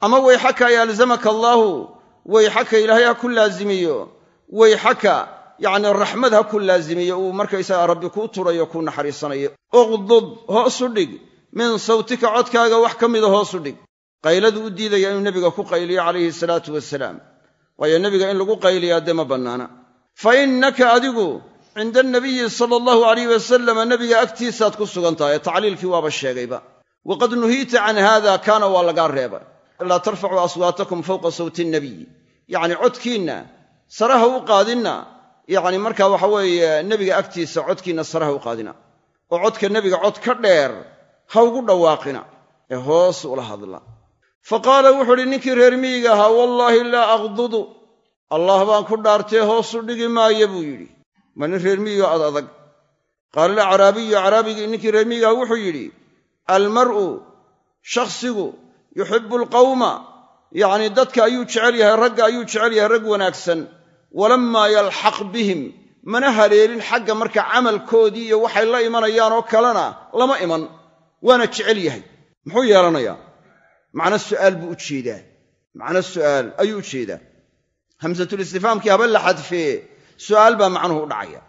ama wayxaka yalzamaka allaahu wayxaka ilaahay ha ku laazimiyo wayxaka yacni raxmad ha ku laazimiyo uu markaysaga rabbi kuu turayo kuu naxariisanayo. Uqdud hoosu dhig. Min sawtika codkaaga wax ka mida hoosu dhig. Qayladu u diidaya inuu nebiga ku qayliyo calayhi salaatu wasalaam waayo nebiga in lagu qayliyaa dee ma bannaana. Fa innaka adigu cinda anabiyi sala allahu alayh wasalama nebiga agtiisaad ku sugan tahay. Tacliilkii waaba sheegayba waqad nuhiita can haada kaana waa lagaa reebay. Laa tarfacuu aswaatakum fawqa sawti nnabiy yacni codkiinna saraha u qaadinna yacni markaa waxa weeye nebiga agtiisa codkiinna saraha u qaadina. Oo codka nebiga cod ka dheer ha ugu dhawaaqina. Ee hoos ula hadla. Fa qaala wuxuu uhi ninkii reer miyiga ahaa wallaahi laa aqdudu. Allah baan ku dhaartee hoosu dhigi maayo buu yidhi. Ma nin reer miyigo ad adag. Qaala alacraabiyu acraabigii ninkii reer miyigaha wuxuu yidhi almar'u shakhsigu yuxibbu alqawma. Yacnii dadka ayuu jecel yahay ragga ayuu jecel yahay rag wanaagsan walammaa yalxaq bihim mana haleelin xagga marka camalkoodii iyo waxay la imanayaan oo kalena lama iman. Waana jecel yahay. Muxuu yeelanayaa? Macno su'aal buu u jeedaa. Macno su'aal ayuu u jeedaa. Hamsatulistifaamkii haba la xadfee su'aal baa macnuhu u dhacaya.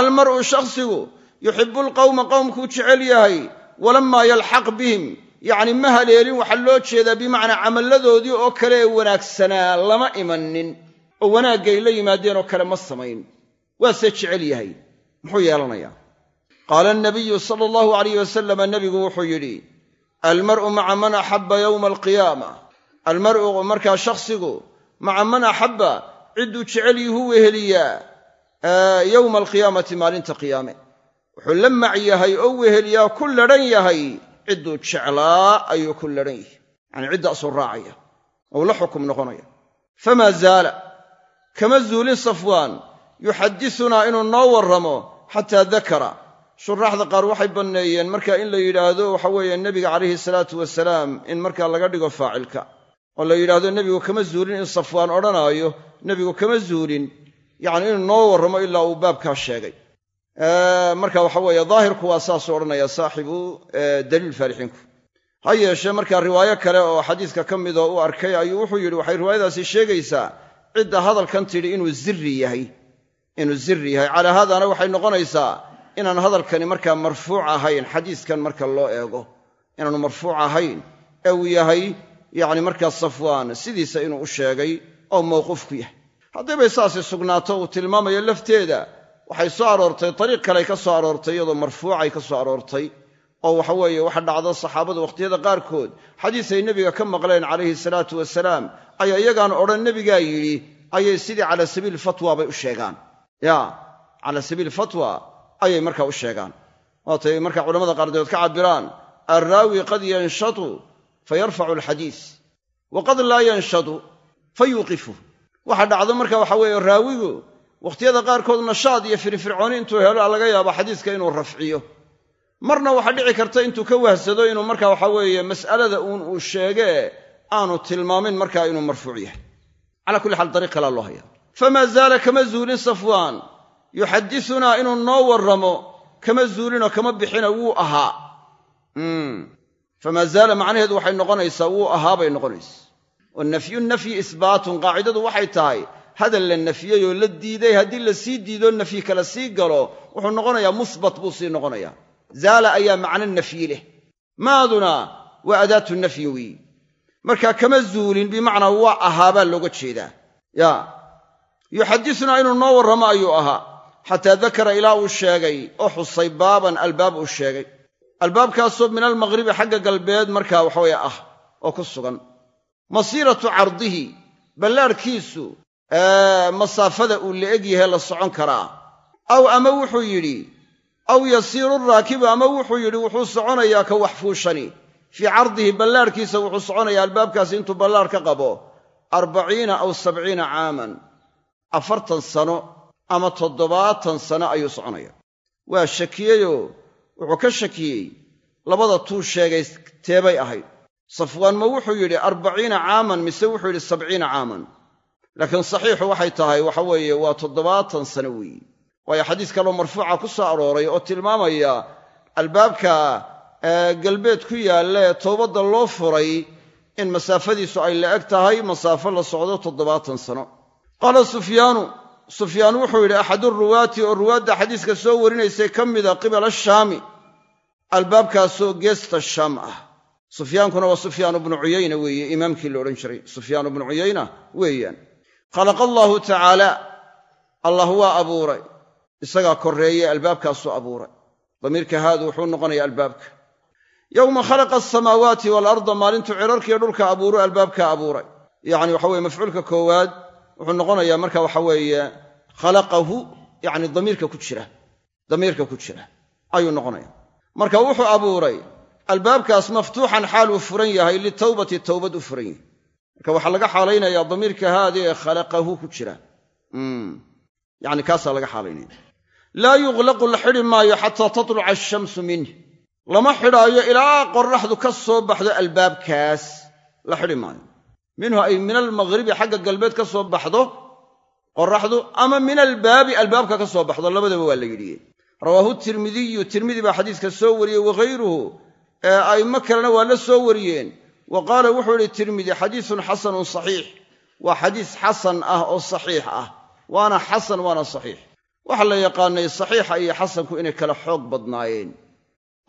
Almar'u shakhsigu yuxibbu alqawma qowmkuu jecel yahay. Walammaa yalxaq bihim yacni ma haleelin waxaa loo jeedaa bimacnaa camalladoodii oo kale ee wanaagsanaa lama imanin oo wanaaggay la yimaadeen oo kale ma samayn. Waase jecel yahay. Muxuu yeelanayaa. Qaala anabiyu sala allahu alayh wasalama nebigu wuxuu yidhi almar'u maca man axabba yowma alqiyaama. Almar'u markaa shakhsigu maca man axabba cidduu jecel yuhu weheliyaa. Yowma alqiyaamati maalinta qiyaame. Wuxuu la mac yahay oo weheliyaa ku ladhan yahay. Cidduu jeclaa ayuu ku ladhan yahay. Yacanii ciddaasuu raacaya. Ou la xukum noqonaya. Famaa zaala kama zuulin safwaan yuxaddisunaa inuu noo warramo xataa dakara. Shuraaxda qaar waxay banneeyeen marka in la yidhaahdo waxa weeye nebiga calayhi salaatu wasalaam in markaa laga dhigo faacilka oo la yidhaahdo nebigu kama zuulin in safwaan odhanaayo nebigu kama zuulin yacni inuu noo warramo ilaa uu baabkaa sheegay. Marka waxa weeye daahirku waa saasuu odhanaya saaxibu daliil faalixiinku ha yeeshee markaa riwaayo kale oo xadiiska ka midoo u arkay ayuu wuxuu yidhi waxay riwaayadaasi sheegaysaa cidda hadalkan tidhi inuu zirri yahay inuu zirri yahay. Calaa haadaana waxay noqonaysaa inaan hadalkani markaa marfuuc ahayn xadiiskan marka loo eego inaanu marfuuc ahayn ee uu yahay yacni markaa safwaan sidiisa inuu u sheegay oo mawquuf ku yahay haddiibay saasi sugnaato uu tilmaamayo lafteeda waxay soo aroortay dariiq kaley ka soo aroortay iyadoo marfuucay ka soo aroortay oo waxa weeye waxa dhacda saxaabadu wakhtiyada qaarkood. Xadiis ay nebiga ka maqleen calayhi salaatu wasalaam ayaa iyagaan odhan nebigaa yidhi ayay sidii cala sabiil fatwa bay u sheegaan. Ya cala sabiil fatwa ayay markaa u sheegaan. Waatay markaa culamada qaardood ka cabbiraan alraawi qad yanshatu fa yarfacu alxadiis wa qad laa yanshatu fa yuuqifu waxa dhacdo marka waxa weeye raawigu wakhtiyada qaarkood nashaad iyo firfircooni intuu helo laga yaabo xadiiska inuu rafciyo marna waxaa dhici karta intuu ka wahsado inuu marka waxa weeye mas'alada uun uu sheegee aanu tilmaamin markaa inuu marfuuc yahay. Calaa kulli xaal dariiq kalaa loo haya famaa zaala kama zuulin safwaan yuxaddisunaa inuu noo warramo kama zuulinoo kama bixina wuu ahaa. Famaa zaala macnaheedu waxay noqonaysaa wuu ahaa bay noqonaysa oo nafyu nafyi isbaatun qaacidadu waxay tahay hadal la nafyey oo la diiday haddii la sii diido nafyi kala sii galo wuxuu noqonayaa musbat buu sii noqonayaa zaala ayaa macno nafyi leh. Maaduna waa adaatu nafyi weeyi markaa kama zuulin bimacnaa waa ahaabaa looga jeedaa. Ya yuxaddisunaa inuu noo warramo ayuu ahaa. Xataa dakara ilaa uu sheegay oo xusay baaban albaab uu sheegay. Albaabkaasoo min almaqhribi xagga galbeed markaa waxaweye ah oo ku sugan. Masiiratu cardihi ballaarhkiisu masaafada uu la eg yahay la socon karaa. Aw ama wuxuu yidhi aw yasiiru raakibu ama wuxuu yidhi wuxuu soconayaa ka wax fuushani. Fii cardihi ballaarhkiisa wuxuu soconayaa albaabkaasi intuu ballaar ka qabo. Arbaciina aw sabciina caaman. Afartan sano ama toddobaatan sano ayuu soconaya waa shakiyeyoo wuxuu ka shakiyey. Labada tuu sheegay teebay ahayd. Safwaan ma wuxuu yidhi arbaciina caaman mise wuxuu yidhi sabciina caaman. Laakiin saxiixu waxay tahay waxa weeye waa toddobaatan sano weeye waayo xadiis kaloo marfuuca ku soo arooray oo tilmaamaya albaabka galbeed ku yaalla ee toobadda loo furay in masaafadiisu ay la eg tahay masaafo la socdo toddobaatan sano. Qaala sufyaanu sufyaan wuxuu yidhi axadu ruwaati oo ruwaadda xadiiska soo warinaysay ka mida qibala shaami albaabkaasoo geesta shaam ah. Sufyaankuna waa sufyaan bnu cuyayna weeye imaamkii la odhan jiray sufyaan bnu cuyayna weeyaan. Khalaqa allaahu tacaala allah waa abuuray isagaa korreeye albaabkaasuu abuuray. Damiirka haadu wuxuu noqonayaa albaabka. Yowma khalaqa asamaawaati waalarda maalintuu cirarkiiyo dhulka abuuru albaabka abuuray. Yacni waxa weye mafcuulka koowaad wuxuu noqonayaa marka waxa weeye khalaqahu yacni damiirka ku jira. Damiirka ku jira. Ayuu noqonaya marka wuxuu abuuray albaabkaas maftuuxan xaal uu furan yahay litawbati towbad u furan yahay. Marka waxaa laga xaalaynayaa damiirka haadi ee khalaqahu ku jira. Yani kaasaa laga xaalaynaya laa yuqlaqu la xidhi maayo xataa tatluca ashamsu minh lama xidhaayo ilaa qorraxdu ka soo baxdo albaabkaas. La xidhi maayo. Minhu ay min almaqhribi xagga galbeed ka soo baxdo qorraxdu ama min albaabi albaabka ka soo baxdo labadaba waa la yidhiye rawaahu tirmidiyu tirmidi baa xadiiska soo wariyey waghayruhu ee a'immo kalena waa la soo wariyeen. Wa qaala wuxuu idhi tirmidi xadiisun xasanun saxiix. Waa xadiis xasan ah oo saxiix ah. Waana xasan waana saxiix waxaa la yaqaanay saxiixa iyo xasanku inay kala xoog badnaayeen.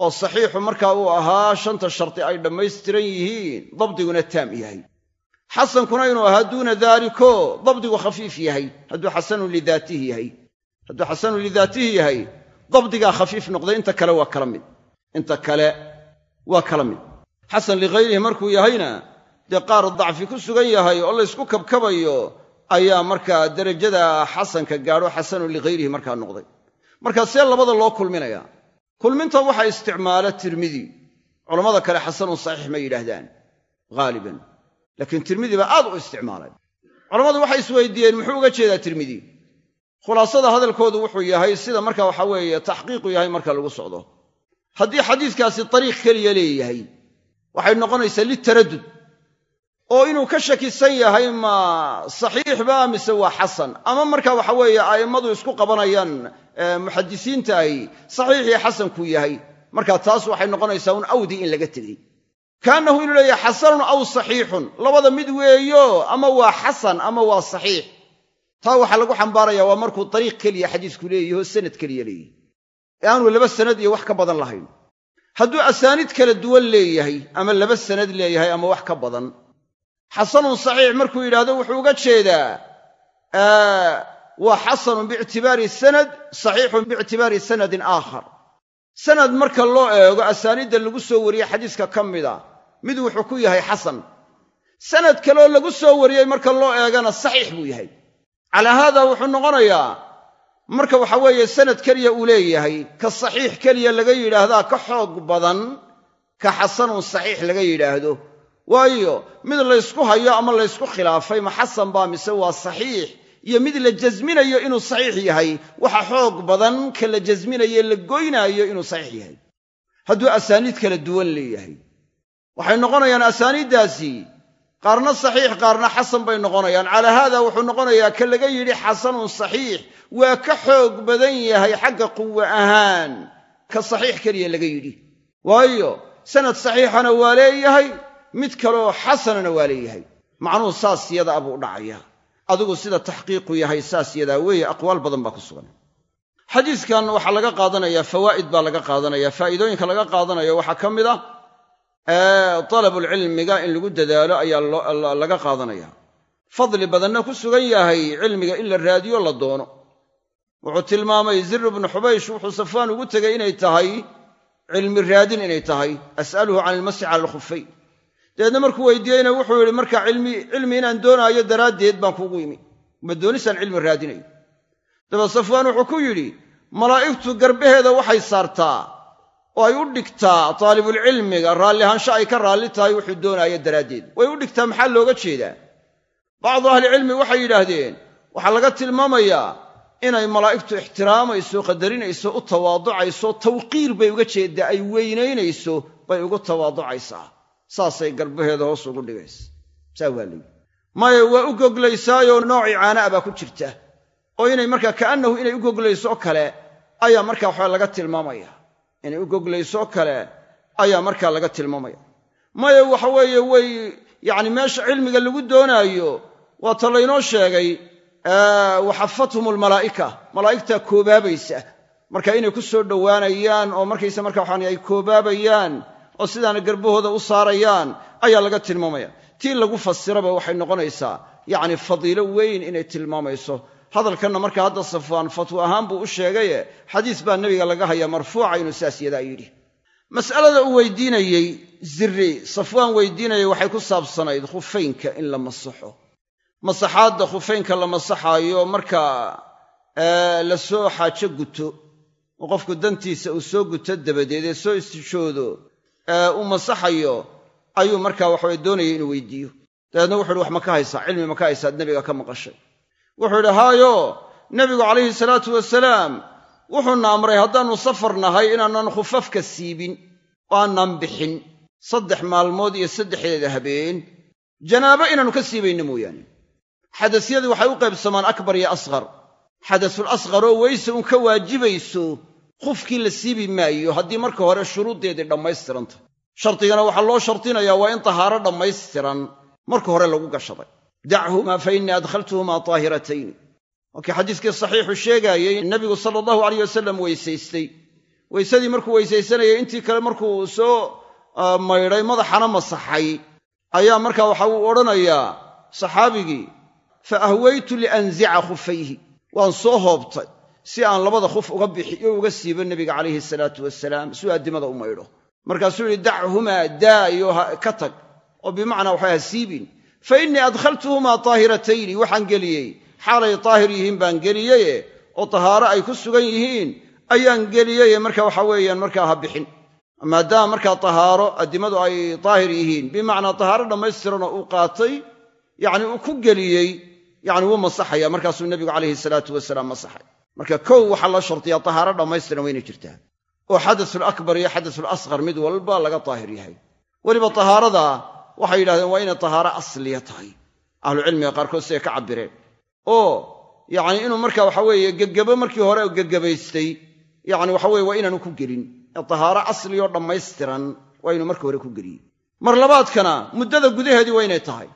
Oo saxiixu markaa uu ahaa shanta sharti ay dhammaystiran yihiin dabdiguna taam yahay. Xasankuna inuu ahaa duuna daaliko dabdigu khafiif yahay. Hadduu xasanun lidaatihi yahay. Hadduu xasanun lidaatihi yahay dabdigaa khafiif noqday inta kale waa kala mid. Inta kale waa kala mid. Xasan lighayrihi markuu yahayna dee qaar dacfi ku sugan yahay oo laysku kabkabayo ayaa markaa derajada xasanka gaadho xasanu lighayrihi markaa noqday. Markaa see labada loo kulminaya kulminta waxaa isticmaala tirmidi culammada kale xasanun saxiix ma yidhaahdaan haaliban laakiin tirmidi baa aad u isticmaalay. Culammadu waxay isweydiiyeen muxuu uga jeedaa tirmidi khulaasada hadalkoodu wuxuu yahay sida marka waxa weeye taxqiiqu yahay marka lagu socdo. Haddii xadiiskaasi dariiq keliya leeyahay waxay noqonaysaa litaraddud oo inuu ka shakisan yahay ma saxiixba mise waa xasan? Ama marka waxa weeye a'immadu isku qabanayaan muxadisiinta ahi saxiixii xasankuu yahay. Marka taas waxay noqonaysaa un awdi in laga tegey. Kaannahu inuu leeyahay xasanun aw saxiixun. Labada mid weeyo ama waa xasan ama waa saxiix. Taa waxaa lagu xambaaraya waa markuu dariiq keliya xadiisku leeyaho sanad keliya leeyahy ee aanu laba sanad iyo wax ka badan lahayn. Hadduu asaaniid kala duwan leeyahay ama laba sanad leeyahay ama wax ka badan xasanun saxiix markuu yidhaahdo wuxuu uga jeedaa waa xasanun biictibaari sanad saxiixun biictibaari sanadin aakhar. Sanad marka loo eego asaaniidda lagu soo wariyey xadiiska ka mida mid wuxuu ku yahay xasan. Sanad kaleoo lagu soo wariyey marka loo eegana saxiix buu yahay. Calaa haada wuxuu noqonayaa marka waxa weeye sanad keliya uu leeyahay ka saxiix keliya laga yidhaahdaa ka xoog badan ka xasanun saxiix laga yidhaahdo waayo mid laysku hayo ama laysku khilaafay ma xasan baa mise waa saxiix? Iyo mid la jasminayo inuu saxiix yahay waxa xoog badan ka la jasminayo la goynaayo inuu saxiix yahay. Hadduu asaaniid kala duwan leeyahay. Waxay noqonayaan asaaniiddaasi qaarna saxiix qaarna xasan bay noqonayaan. Calaa haada wuxuu noqonayaa ka laga yidhi xasanun saxiix. Waa ka xoog badan yahay xagga quwo ahaan ka saxiix keliya laga yidhi. Waayo sanad saxiixana waa leeyahay mid kaleoo xasanana waa leeyahay. Macnuhu saas yada abuu dhacaya. Adigu sida taxqiiqu yahay saas yadaa weeye aqwaal badan baa ku sugan. Xadiiskan waxaa laga qaadanayaa fawaa'id baa laga qaadanaya faa'iidooyinka laga qaadanayo waxaa ka mid ah dalabulcilmiga in lagu dadaalo ayaa laga qaadanaya. Fadli badanna ku sugan yahay cilmiga in la raadiyo la doono. Wuxuu tilmaamay zir bnu xubaysh wuxuu safwaan ugu tegay inay tahay cilmi raadin inay tahay. As'aluhu can ilmasxi cala alkhufayn dabeedna markuu weydiiyeyna wuxuu yidhi marka cilmi inaan doonaayo daraaddeed baan kuugu imi ma doonisaan cilmi raadinayo? Dabeed safwaan wuxuu ku yidhi malaa'igtu garbaheeda waxay saartaa oo ay u dhigtaa taalibulcilmiga raallihaansho ay ka raalli tahay wuxuu doonaayo daraaddeed. Way u dhigtaa maxaa looga jeedaa? Bacdu ahlicilmi waxay yidhaahdeen waxaa laga tilmaamayaa inay malaa'igtu ixtiraamayso qadarinayso u tawaaducayso tawqiir bay uga jeeddaa ay weynaynayso bay ugu tawaaducaysaa saasay garbaheeda hoos ugu dhigaysa. Saa waa layidhi maya waa u goglaysaayoo noocii caana a baa ku jirta oo inay markaa ka'annahu inay u goglayso kale ayaa markaa waxaa laga tilmaamaya. Inay u goglayso kale ayaa markaa laga tilmaamaya. Maya waxa weeye way yacni meesha cilmiga lagu doonaayo waa ta laynoo sheegay waxafathum almalaa'ika malaa'igtaa koobaabaysa marka inay ku soo dhowaanayaan oo markaysa marka waxaan ay koobaabayaan oo sidaana garbahooda u saarayaan ayaa laga tilmaamaya. Tii lagu fasiraba waxay noqonaysaa yacni fadiilo weyn inay tilmaamayso. Hadalkanna marka hadda safwaan fatwo ahaan buu u sheegaye xadiis baa nebiga laga hayaa marfuuca inuu saas yadaa yidhi. Mas'alada uu weydiinayey zirri safwaan weydiinayay waxay ku saabsanayd khufaynka in la masaxo. Masaxaadda khufaynka la masaxaayo marka la soo xaajo guto oo qofku dantiisa uu soo guto dabadeed ee soo istishoodo uu masaxayo ayuu markaa waxaway doonayay inuu weydiiyo. Dabeedna wuxu uhi wax ma ka haysaa cilmi ma ka haysaad nebiga ka maqashay. Wuxuu idhi haayo nebigu calayhi salaatu wasalaam wuxuuna amray haddaannu safar nahay inaanan khufafka siibin oo aanan bixin saddex maalmood iyo saddexdeeda habeen. Janaabo inaannu ka siibayno mooyaane. Xadasyadii waxay u qaybsamaan akbar iyo asqar xadasul asqaroo weyse uun ka waajibayso khufkii la siibi maayo haddii marka hore shuruuddeedii dhammaystiranta. Shardigana waxaa loo shardinayaa waa in tahaaro dhammaystiran marka hore lagu gashaday. Dachumaa fa innii adkhaltuhumaa taahiratayni waakii xadiiskii saxiixu sheegaayey nebigu sala allahu alayh wasalam weysaystay. Weysadii markuu weysaysanayay intii kale markuu soo maydhay madaxana masaxay ayaa markaa waxa uu odhanayaa saxaabigii fa ahwaytu lianzica khufayhi. Waan soo hoobtay si aan labada khuf uga bixiyo uga siibo nebiga calayhi salaatu wasalaam suu addimada u maydho. Markaasuu yihi dachumaa daa iyo ka tag. Oo bimacnaa waxay ha siibin. Fa innii adkhaltuhumaa taahiratayni waxaan geliyey. Xaalay daahir yihiin baan geliyeye oo tahaaro ay ku sugan yihiin ayaan geliyeye marka waxa weeyaan markaa ha bixin. Maadaama markaa tahaaro addimadu ay daahir yihiin bimacnaa tahaaro dhammaystiranoo uu qaatay yacni uu ku geliyey yacni wuu masaxaya markaasuu nebigu calayhi salaatu wasalaam masaxay marka kow waxaa la shartiyaa tahaaro dhammaystiran wayna jirtaa. Oo xadasul akbar iyo xadasul asqar mid walba laga daahir yahay. Weliba tahaarada waxay yidhahdeen waa inay tahaaro asliya tahay. Ahlucilmiga qaarkood siday ka cabbireen. Oo yacni inuu marka waxa weeye gegebo markii hore gegebaystay yacni waxa weye waa inaanu ku gelin. Tahaaro aslioo dhammaystiran waa inuu marka hore ku geliyey mar labaadkana muddada gudaheedii waa inay tahay.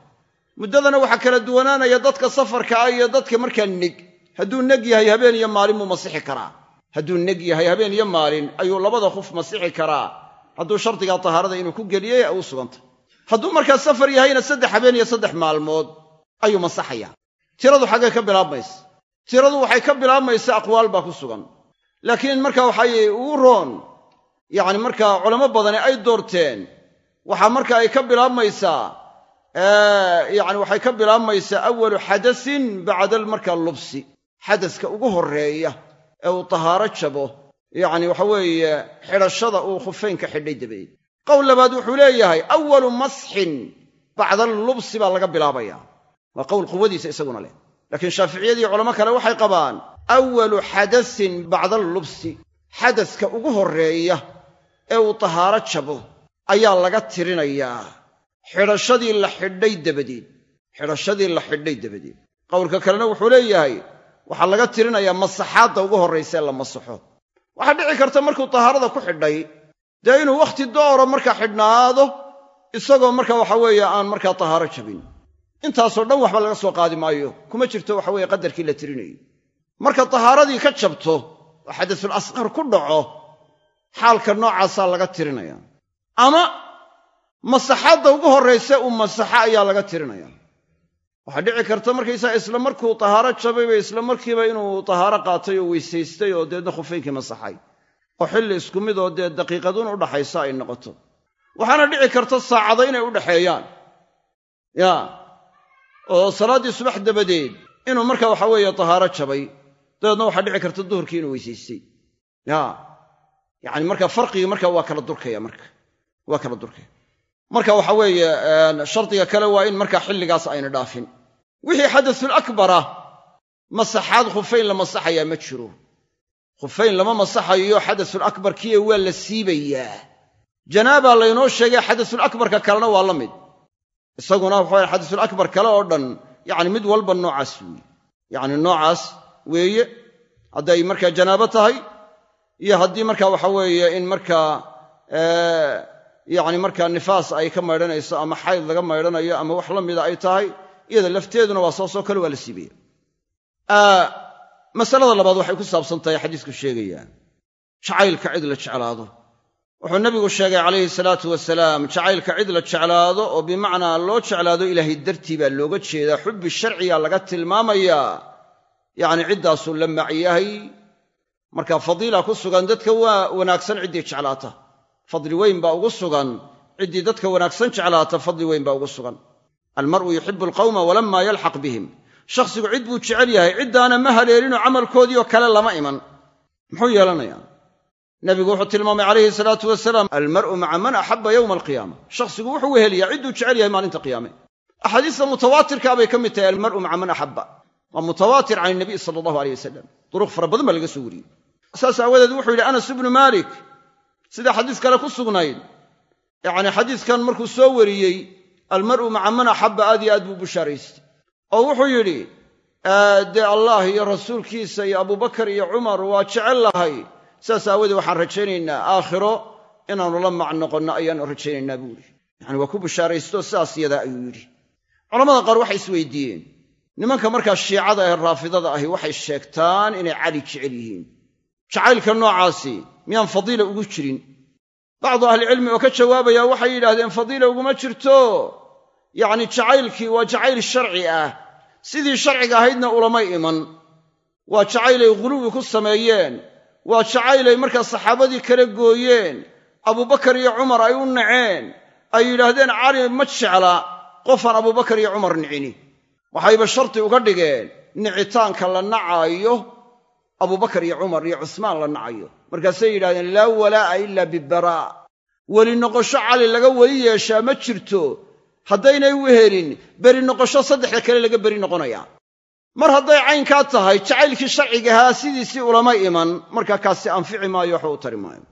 Muddadana waxaa kala duwanaanaya dadka safarka ah iyo dadka markaa neg hadduu neg yahay habeen iyo maalin buu masixi karaa. Hadduu neg yahay habeen iyo maalin ayuu labada khuf masixi karaa. Hadduu shardigaa tahaarada inuu ku geliyey u sugantay hadduu markaa safar yahayna saddex habeen iyo saddex maalmood ayuu masaxayaa. Tiradu xaggay ka bilaabmaysa. Tiradu waxay ka bilaabmaysa aqwaal baa ku sugan. Laakiin marka waxay ugu roon yacni markaa culamo badani ay doorteen waxaa marka ay ka bilaabmaysaa yacni waxay ka bilaabmaysaa awalu xadasin bacda markaa lubsi xadaska ugu horreeya ee uu tahaaro jabo yacni waxa weeye xidhashada uu khufeynka xidhay dabadeed qowl labaad wuxuu leeyahay awalu masxin bacda allubsi baa laga bilaabaya waa qowl quwadiisa isaguna leh. Laakiin shaaficiyadii culamo kale waxay qabaan awalu xadasin bacda allubsi xadaska ugu horreeya ee uu tahaaro jabo ayaa laga tirinayaa. Xidhashadii la xidhay dabadeed. Xidhashadii la xidhay dabadeed. Qowlka kalena wuxuu leeyahay waxaa laga tirinayaa masaxaadda ugu horraysa la masaxo. Waxaa dhici karta markuu tahaarada ku xidhay dee inuu wakhti dooro markaa xidhnaado isagoo marka waxa weeye aan markaa tahaaro jabin. Intaasoo dhan waxba laga soo qaadi maayo. Kuma jirto waxa weeye qadarkii la tirinayay. Marka tahaaradii ka jabto oo xadasul asqar ku dhaco xaalka noocaasaa laga tirinaya. Ama masaxaadda ugu horrayse uu masaxa ayaa laga tirinaya waxaa dhici karta markaysaa isla markuu tahaaro jabayba isla markiiba inuu tahaaro qaatay oo weysaystay oo deedna khufaynkii masaxay oo xilli isku mid oo dee daqiiqaduun u dhaxaysa ay noqoto. Waxaana dhici karta saacado inay u dhaxeeyaan. Ya. Oo salaaddii subax dabadeed inuu marka waxa weeye tahaaro jabay dabeedna waxaa dhici karta duhurkii inuu weysaystay. Ya. Yacani marka farqigii marka waa kala durkaya marka. Waa kala durkaya. Marka waxa weeye shardiga kale waa in markaa xilligaas ayna dhaafin wixii xadasul akbara masaxaad khufayn la masaxayaa ma jiro. Khufayn lama masaxayo xadasul akbar kiya waa la siibayaa janaabaa laynoo sheegay xadasul akbarka kalena waa la mid. Isaguna waxa xadasul akbar kale oo dhan yacni mid walba noocaas weeye. Yacni noocaas weeye hadday markaa janaabo tahay iyo haddii marka waxa weeye in markaa yacni markaa nifaas ay ka maydhanayso ama xayd laga maydhanayo ama wax la mida ay tahay iyada lafteeduna waa saasoo kale waa la siibaya masalada labaad waxay ku saabsan tahay xadiisku sheegaya jacaylka cid la jeclaado. Wuxuu nabigu sheegay calayhi salaatu wasalaam jacaylka cid la jeclaado oo bimacnaa loo jeclaado ilaahay dartii baa looga jeedaa xubbi sharciga laga tilmaamayaa yacni ciddaasuu la macyahay marka fadiila ku sugan dadka waa wanaagsan ciddii jeclaata. Fadli weyn baa ugu sugan. Ciddii dadka wanaagsan jeclaata fadli weyn baa ugu sugan almar'u yuxibu alqawma walammaa yalxaq bihim. Shakhsigu cid buu jecel yahay ciddaana ma haleelinoo camalkoodii oo kale lama iman. Muxuu yeelanayaa? Nabigu wuxuu tilmaamay calayhi salaatu wasalaam almar'u maca man axabba yowma alqiyaama. Shakhsigu wuxuu weheliyaa cidduu jecel yahay maalinta qiyaame. Axaadiista mutawaatirkaa bay ka mid tahay almar'u maca man axabba. Waa mutawaatir can inabiy sala allahu aleyh wasalam duruq fara badan baa laga soo wariyey. Saas aawadeed wuxuu yidhi anas ibnu maalik sida xadiis kale ku sugnayd yacni xadiiskan markuu almar'u maca man axabba aad iyo aad buu bushaaraystay oo wuxuu yidhi dee allah iyo rasuulkiisa iyo abubakar iyo cumar waa jecel lahay. Saas aawoodee waxaan rajaynaynaa aakhiro inaannu la mac noqonno ayaannu rajaynaynaa buu yidhi. Yacani waa ku bushaaraysto sidaas yadaa ayuu yidhi. Culamada qaar waxay isweydiiyeen. Nimanka markaa shiicada ee raafidada ahi waxay sheegtaan inay cali jecel yihiin. Jacaylka noocaasi miyaan fadiila ugu jirin bacdu ahlicilmi oo ka jawaabaya waxay yidhaahdeen fadiila uguma jirto yacni jacaylkii waa jacayl sharci ah sidii sharciga ahaydna ulamay iman waa jacaylay ghuluwi ku sameeyeen waa jacaylay markaa saxaabadii kala gooyeen abubakar iyo cumar ay u naceen ay yidhaahdeen cali ma jecla qofaan abubakar iyo cumar nicini waxayba sharti uga dhigeen nicitaanka la nacaayo abubakar iyo cumar iyo cusmaan la nacayo. Markaasay yidhahdeen laa walaa'a ilaa bibaraa. Weli noqosho cali laga weli yeeshaa ma jirto. Haddaynay wehelin beri noqosho saddexda kale laga beri noqonaya. Mar hadday caynkaa tahay jacaylkii sharcigahaa sidiisii ulama iman markaa kaasi anfici maayo waxba u tari maayo.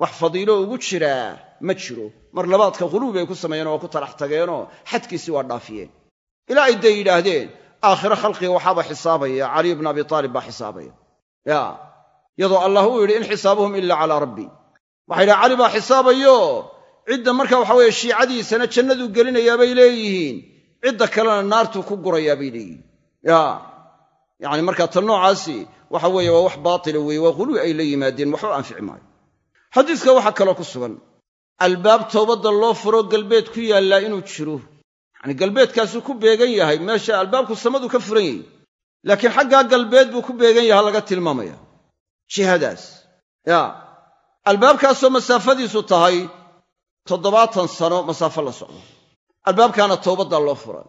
Wax fadiilo ugu jiraa ma jiro. Mar labaadka khuluwi ay ku sameeyeen oo waa ku talax tageenoo xadkiisii waa dhaafiyeen. Ilaa ay dee yidhaahdeen aakhiro khalqiga waxaaba xisaabaya caliy bna abi taalib baa xisaabaya ya. Iyadoo allah uu yidhi in xisaabuhum ila calaa rabbi. Waxay yidhaha cali baa xisaabayo. Cidda marka waxa weeye shiicadiisana jannaduu gelinayaa bay leeyihiin. Cidda kalena naartuu ku gurayaa bay leeyihiin. Ya. Yacni markaa tan noocaasi waxa weeye waa wax baatila weeye waa khuluwi ay la yimaadeen waxba anfici maayo. Xadiiska waxaa kaloo ku sugan. Albaab toobadda loo furo galbeed ku yaallaa inuu jiro. Yacni galbeedkaasuu ku beegan yahay. Meesha albaabku samadu ka furan yahay laakiin xaggaa galbeed buu ku beegan yaha laga tilmaamaya. Jihadaas ya. Albaabkaasoo masaafadiisu tahay toddobaatan sano masaafo la socdo. Albaabkaana toobaddaa loo furay.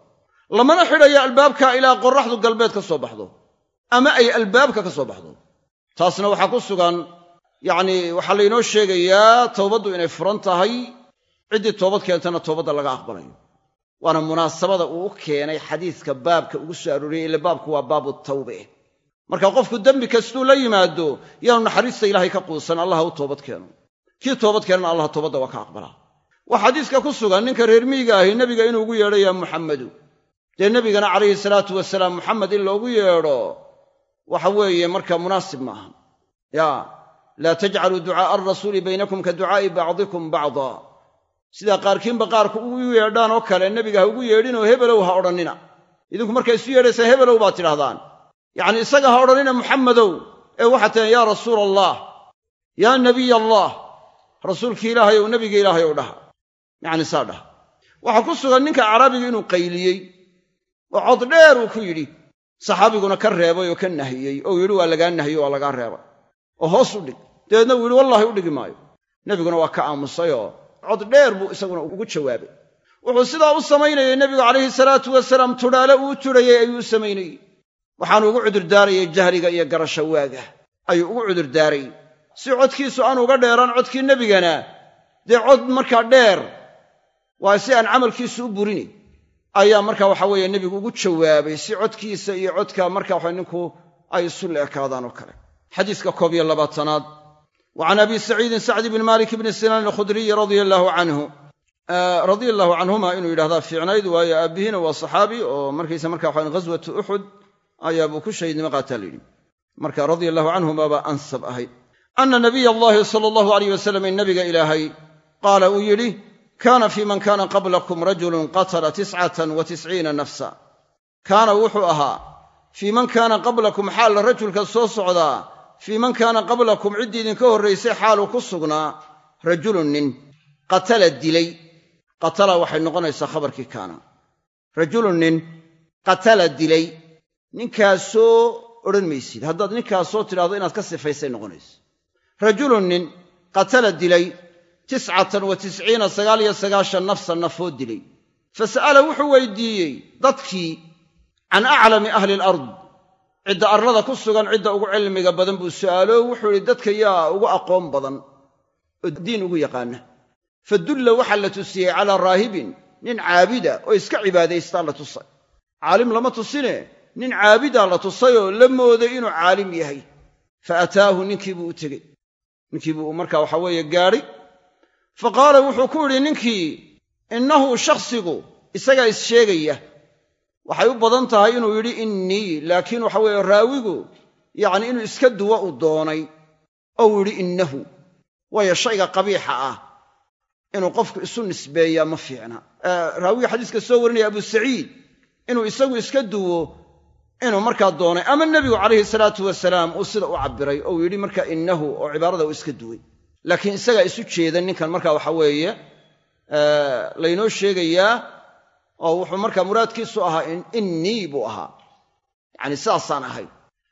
Lamana xidhayo albaabka ilaa qorraxdu galbeed ka soo baxdo. Ama ay albaabka ka soo baxdo. Taasna waxaa ku sugan yacnii waxaa laynoo sheegayaa towbaddu inay furan tahay. Ciddii toobad keentana toobadda laga aqbalayo waana munaasabada uu u keenay xadiiska baabka ugu soo arooriyey ile baabku waa baabu tawbe. Marka qofku dembi kastuu la yimaado yaanu naxariista ilaahay ka quusan allah u toobad keeno kii toobad keenana allah toobadda waa ka aqbalaa. Waa xadiiska ku sugan ninka reer miyiga ahi nebiga inuu ugu yeedho yaa muxammadu dee nebigana calayhi salaatu wasalaam muxamed in loogu yeedho waxa weeye marka munaasib maaha ya laa tajcaluu ducaa'a alrasuuli baynakum ka ducaa'i bacdikum bacda sidaa qaarkiinba qaarku ugu yeedhaan oo kale nebiga ha ugu yeedhinoo hebelow ha odhannina idinku markay isu yeedhaysaan hebelow baad tidhahdaan yacni isaga ha odhannina muxammedow ee waxaad tihaan yaa rasuula allah yaa nebiy allah rasuulkii ilaahay ow nebiga ilaahay ow dhaha. Yacni saa dhaha. Waxaa ku sugan ninka acraabiga inuu qayliyey oo cod dheer uu ku yidhi saxaabiguna ka reebay oo ka nahiyey oo yidhi waa lagaa nahiyey waa lagaa reebay. Oo hoos u dhig. Dabeedna uu yidhi wallaahi u dhigi maayo. Nebiguna waa ka aamusayoo cod dheer buu isaguna ugu jawaabay. Wuxuu sidaa u samaynayey nebigu calayhi salaatu wasalaam tudhaale uu tudhayey ayuu u samaynayey waxaanu ugu cudurdaarayay jahliga iyo garasho waaga. Ayuu ugu cudurdaaray si codkiisu aanu uga dheeraan codkii nebigana dee cod markaa dheer waa si aan camalkiisu u burini ayaa marka waxa weeye nebigu ugu jawaabay si codkiisa iyo codka marka waxa ninku ay isu leekaadaan oo kale. Xadiiska koob iyo labaatanaad can abi saciidin sacdi bni malik bni sinaan alkhudriyi radia allahu canhuma inuu yidhahdaa fiicnayd waayo aabbihiina waa saxaabi oo markaysa marka waxaan ghaswatu uxud ayaa buu ku shahiidnimo qaataa la yidhi marka radia allahu canhuma baa ansab ahayd ana nabiya allahi sala allahu alayh wasalam nabiga ilaahay qaala uu yidhi kaana fii man kaana qablakum rajulun qatala tiscatan wa tisciina nafsa kaana wuxuu ahaa fii man kaana qablakum xaalla rajulka soo socdaa fii man kaana qablakum ciddii idinka horraysay xaaluu ku sugnaa rajulun nin qatala dilay. Qatala waxay noqonaysaa khabarkii kaana. Rajulun nin qatala dilay. Ninkaasoo odhan maysid. Haddaad ninkaasoo tidhahdo inaad ka sifaysay noqonayso rajulun nin qatala dilay. Tiscatan wa tisciina sagaal iyo sagaashan nafsa nafoo dilay. Fa sa'ala wuxuu weydiiyey dadkii can aclami ahli alard cidda arlada ku sugan cidda ugu cilmiga badan buu su'aalo wuxuu idhi dadka yaa ugu aqoon badan oo diin ugu yaqaana. Fa dulla waxaa la tusiyey calaa raahibin nin caabida oo iska cibaadaystaa la tusay. Caalim lama tusine nin caabidaa la tusayoo la mooday inuu caalim yahay. Fa ataahu ninkiibuu u tegey. Ninkiibuu markaa waxa weeye gaadhay fa qaala wuxuu ku yidhi ninkii innahu shakhsigu isagaa issheegaya waxay u badan tahay inuu yidhi innii laakiin waxa weeye raawigu yacni inuu iska duwo u doonay ou yidhi innahu waayo shayga qabiixa ah inuu qofku isu nisbeeyaa ma fiicna. Raawiga xadiiska soo warinaya abu saciid inuu isagu iska duwo inuu markaa doonay ama nebigu calayhi salaatu wasalaam uu sida u cabbiray ou yidhi marka innahu oo cibaarada uu iska duway. Laakiin isagaa isu jeeda ninkan marka waxa weeye laynoo sheegayaa oo wuxuu markaa muraadkiisu ahaa innii buu ahaa. Yacni sidaasaan ahay.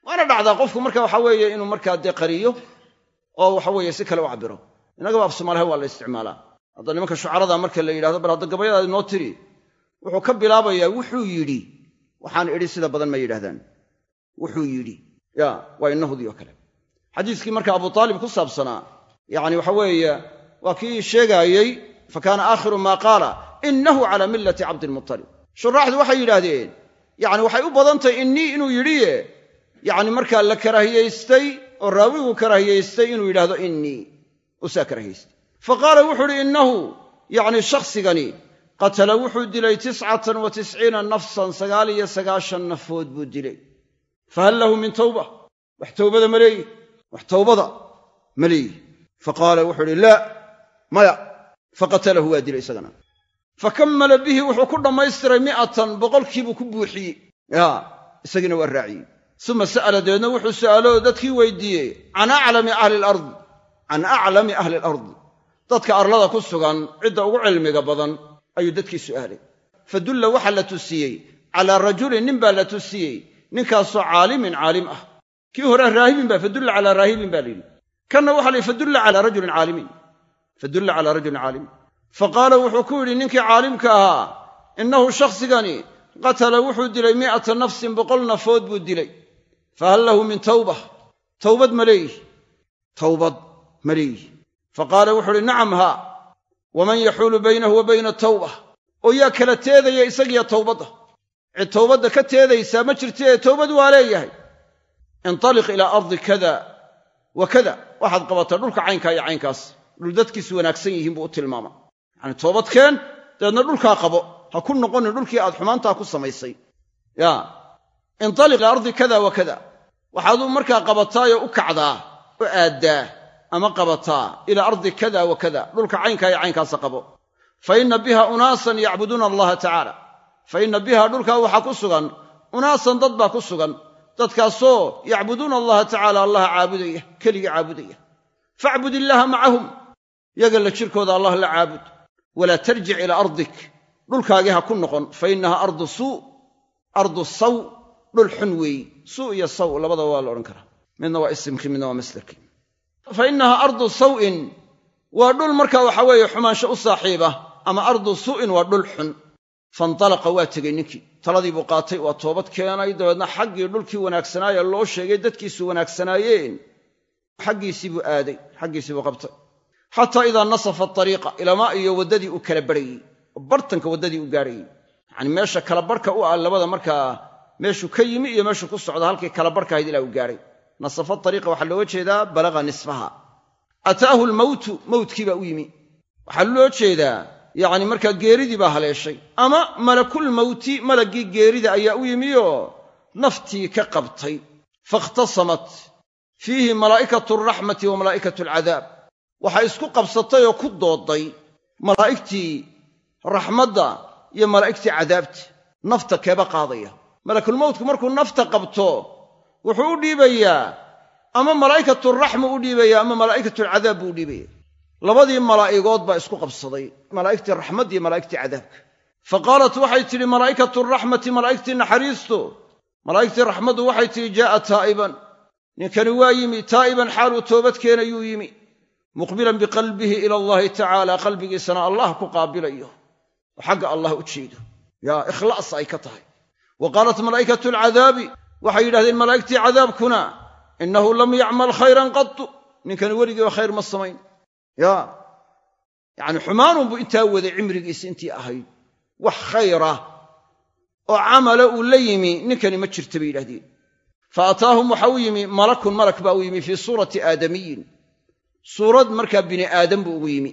Waana dhacdaa qofku marka waxa weeye inuu markaa dee qariyo oo waxa weeye si kale u cabbiro. Innagaba af somaaliha waa la isticmaalaa. Hadda nimanka shucarada marka la yidhahdo bal hadda gabayadaadi noo tiri. Wuxuu ka bilaabayaa wuxuu yidhi. Waxaan idhi sida badan ma yidhahdaan wuxuu yidhi ya waa innahudii oo kale. Xadiiskii marka abu aalib ku saabsanaa yacni waxa weeye waa kii sheegaayey fa kaana aakhiru maa qaala innahu calaa millati cabdilmutalib shuraaxdu waxay yidhaahdeen yacni waxay u badantahy innii inuu yidhiye yacni markaa la karaahiyaystay oo raawigu karaahiyaystay inuu yidhaahdo innii uu saa karaahiyaystay fa qaala wuxuu uhi innahu yacni shakhsigani qatala wuxuu dilay tiscatan wa tisciina nafsan sagaal iyo sagaashan nafood buu dilay. Fahal lahu min tawba? Wax towbada ma leeyi wax towbada ma leeyi fa qaala wuxuu laa maya. Faqatalahu waa dilay isagana fa kammala bihi wuxuu ku dhammaystiray mi'atan boqolkiibuu ku buuxiyey. Ya isagiina waa raaciyey. Suma sa'ala dabeedna wuxuu su'aaloo dadkii weydiiyey can aclami ahli alardi can aclami ahli alardi dadka arlada ku sugan cidda ugu cilmiga badan ayuu dadkii su'aalay. Fa dulla waxaa la tusiyey calaa rajulin nin baa la tusiyey ninkaasoo caalimin caalim ah. Kii hore raahibin baa fadulla calaa raahibin baa layidhi kanna waxa la yidhi fadulla calaa rajulin caalimin. Fadulla fa qaala wuxuu ku yidhi ninkii caalimka ahaa innahu shakhsigani qatala wuxuu dilay mi'ata nafsin boqol nafood buu dilay. Fahal lahu min tawba towbad ma leeyihi. Towbad ma leeyihi. Fa qaala wuxuu uhi nacam haa waman yaxuulu baynahu wa bayna tawba oo yaa kala teedaya isagiyo towbadda cid towbadda ka teedaysaa ma jirtee towbad waa leeyahay. Intaliq ilaa ardi kada wa kada. Waxaad qabataa dhulka caynkaa iyo caynkaas. Dhul dadkiisu wanaagsan yihiin buu u tilmaama yacani toobadkeen dabeedna dhulkaa qabo. Ha ku noqonin dhulkii aad xumaantaa ku samaysay. Ya. Intaliq ilaa ardi kada wa kada. Waxaaduu markaa qabataayoo u kacdaa u aaddaa ama qabataa ilaa ardi kada wa kada. Dhulka caynkaa iyo caynkaasa qabo. Fa inna biha unaasan yacbuduuna allaha tacaala. Fa inna biha dhulkaa waxaa ku sugan unaasan dad baa ku sugan. Dadkaasoo yacbuduuna allaha tacaala allaha caabudaya keligii caabudaya. Facbud illaaha macahum yaga la jirkooda allah la caabud walaa tarjic ilaa ardik dhulkaagii ha ku noqon fa innaha ardu suu ardu saw dhul xun weeyi suu iyo saw labadaba waa la odhan karaa midna waa isimkii midna waa masdarkii fa innaha ardu saw'in waa dhul markaa waxa weeye xumaansho u saaxiiba ama ardu su'in waa dhul xun faintalaqa waa tegey ninkii taladii buu qaatay waa toobad keenay dabeedna xaggii dhulkii wanaagsanaaye loo sheegay dadkiisu wanaagsanaayeen xaggiisii buu aaday xaggiisii buu qabtay xataa idaa nasafa ariiqa ilamaa iyo waddadii uu kala barhayey oo bartanka waddadii u gaadhayey yacani meesha kala barhka u ah labada markaa meeshuu ka yimi iyo meeshuu ku socda halkii kala barhkahayd ilaa uu gaadhay nasafa ariiqa waxaa looga jeedaa balaga nisfaha. Ataahu lmowtu mowtkii baa u yimi. Waxaa loo jeedaa yacni markaa geeridii baa haleeshay. Ama malakulmowti malaggii geerida ayaa u yimi oo naftii ka qabtay. Fakhtasamat fiihi malaa'ikatu alraxmati wa malaa'ikatu alcadaab waxay isku qabsatay oo ku doodday malaa'igtii raxmadda iyo malaa'igtii cadaabta nafta keeba qaadaya. Malakulmowtku markuu nafta qabto wuxuu u dhiibayaa ama malaa'ikatu raxma u dhiibaya ama malaa'ikatu alcadaab buu u dhiibaya labadii malaa'igood baa isku qabsaday malaa'igtii raxmadda iyo malaa'igtii cadaabka. Fa qaalat waxay tidhi malaa'ikatu raxmati malaa'igtii naxariistu. Malaa'igtii raxmaddu waxay tidhi jaa'a taa'iban. Ninkani waa yimi taa'iban xaaluu toobad keenayuu yimi muqbilan biqalbihi ila allahi tacaala qalbigiisana allah ku qaabilayo. Oo xagga allah u jeedo. Yaa ikhlaas ay ka tahay. Wa qaalat malaa'ikatu alcadaabi waxay yidhahdeen malaa'igtii cadaabkuna innahu lam yacmal khayran qatu ninkani weligiiba khayr ma samayn. Ya yacni xumaanunbuu intaa waday cimrigiisi intii ahayd. Wax khayra oo camala uu la yimi ninkani ma jirta bay yidhahdeen fa ataahum waxa u yimi malakun malak baa u yimi fii suurati aadamiyin suurad markaa bini aadam buu ugu yimi.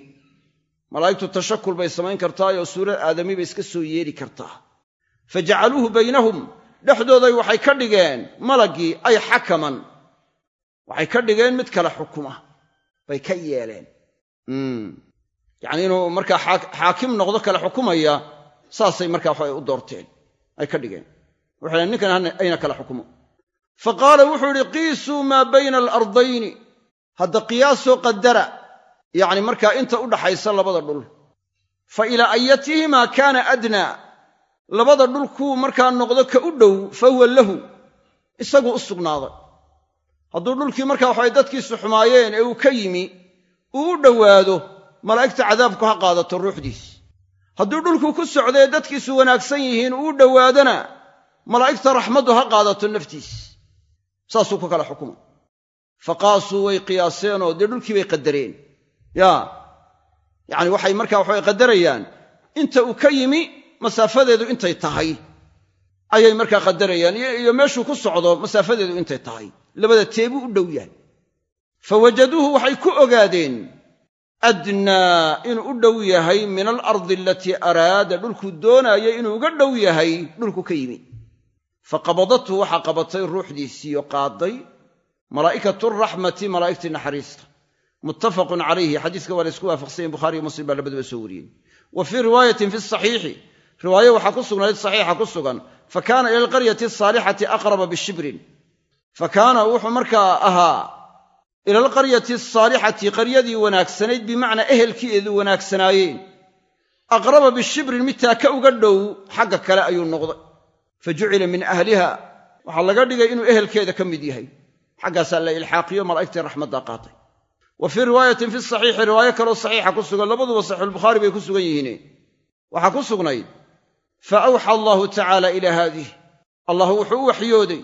Malaa'igtu tashakul bay samayn kartaayoo suurad aadami bay iska soo yeeli kartaa. Fa jacaluuhu baynahum dhexdooday waxay ka dhigeen malaggii ay xakaman. Waxay ka dhigeen mid kale xukuma bay ka yeeleen. Yacni inuu markaa xaakim noqdo kale xukumaya saasay markaa waxay u doorteen. Ay ka dhigeen. Waxay ninkan ayna kala xukumo. Fa qaala wuxuu idhi qiisuu maa bayna alardayni hadda qiyaasoo qadara yacni markaa inta u dhaxaysa labada dhul. Fa ilaa ayatihimaa kaana adnaa labada dhul kuu markaa noqdo ka u dhow fa huwa lahu isagu u sugnaaday. Hadduu dhulkii markaa waxay dadkiisu xumaayeen ee uu ka yimi uu u dhowaado malaa'igta cadaabku ha qaadato ruuxdiis. Hadduu dhulku ku socdae dadkiisu wanaagsan yihiin uu dhowaadona malaa'igta raxmaddu ha qaadato naftiis. Saasuu ku kala xukuma faqaasuu way qiyaaseenoo dee dhulkii bay qadareen. Yaa yacani waxay markaa waxabay qadarayaan. Inta uu ka yimi masaafadeedu intay tahay. Ayay markaa qadarayaan. Iyo meeshuu ku socdo masaafadeedu intay tahay. Labada teebuu u dhow yahay. Fa wajaduuhu waxay ku ogaadeen adnaa inuu u dhow yahay min alardi alatii araada dhulkuu doonaayay inuu uga dhow yahay dhulku ka yimi. Fa qabadathu waxaa qabatay ruuxdiisiiyo qaaday malaa'ikatu raxmati malaa'igtii naxariista. Muttafaqun calayhi xadiiska waa la isku waafaqsanyahin bukhariiyo muslim baa labaduba soo wariyey wa fii riwaayatin fi saxiixi riwaaye waxaa ku sugnayd saxiixa ku sugan fa kaana ila alqaryati asaalixati aqraba bishibrin. Fa kaana wuxuu markaa ahaa ila alqaryati asaalixati qaryadii wanaagsanayd bimacnaa ehelkiieedu wanaagsanaayeen. Aqraba bishibrin midtaa ka uga dhow xagga kale ayuu noqday. Fa jucila min ahliha. Waxaa laga dhigay inuu ehelkeeda ka mid yahay xaggaasaa la ilxaaqiyo malaa'igtii raxmaddaa qaatay. Wa fii riwaayatin fi saxiixi riwaayo kaloo saxiixa ku sugan labaduba saxiixulbukhaari bay ku sugan yihiine waxaa ku sugnayd fa awxa allahu tacaala ilaa haadih allah wuxuu u waxyooday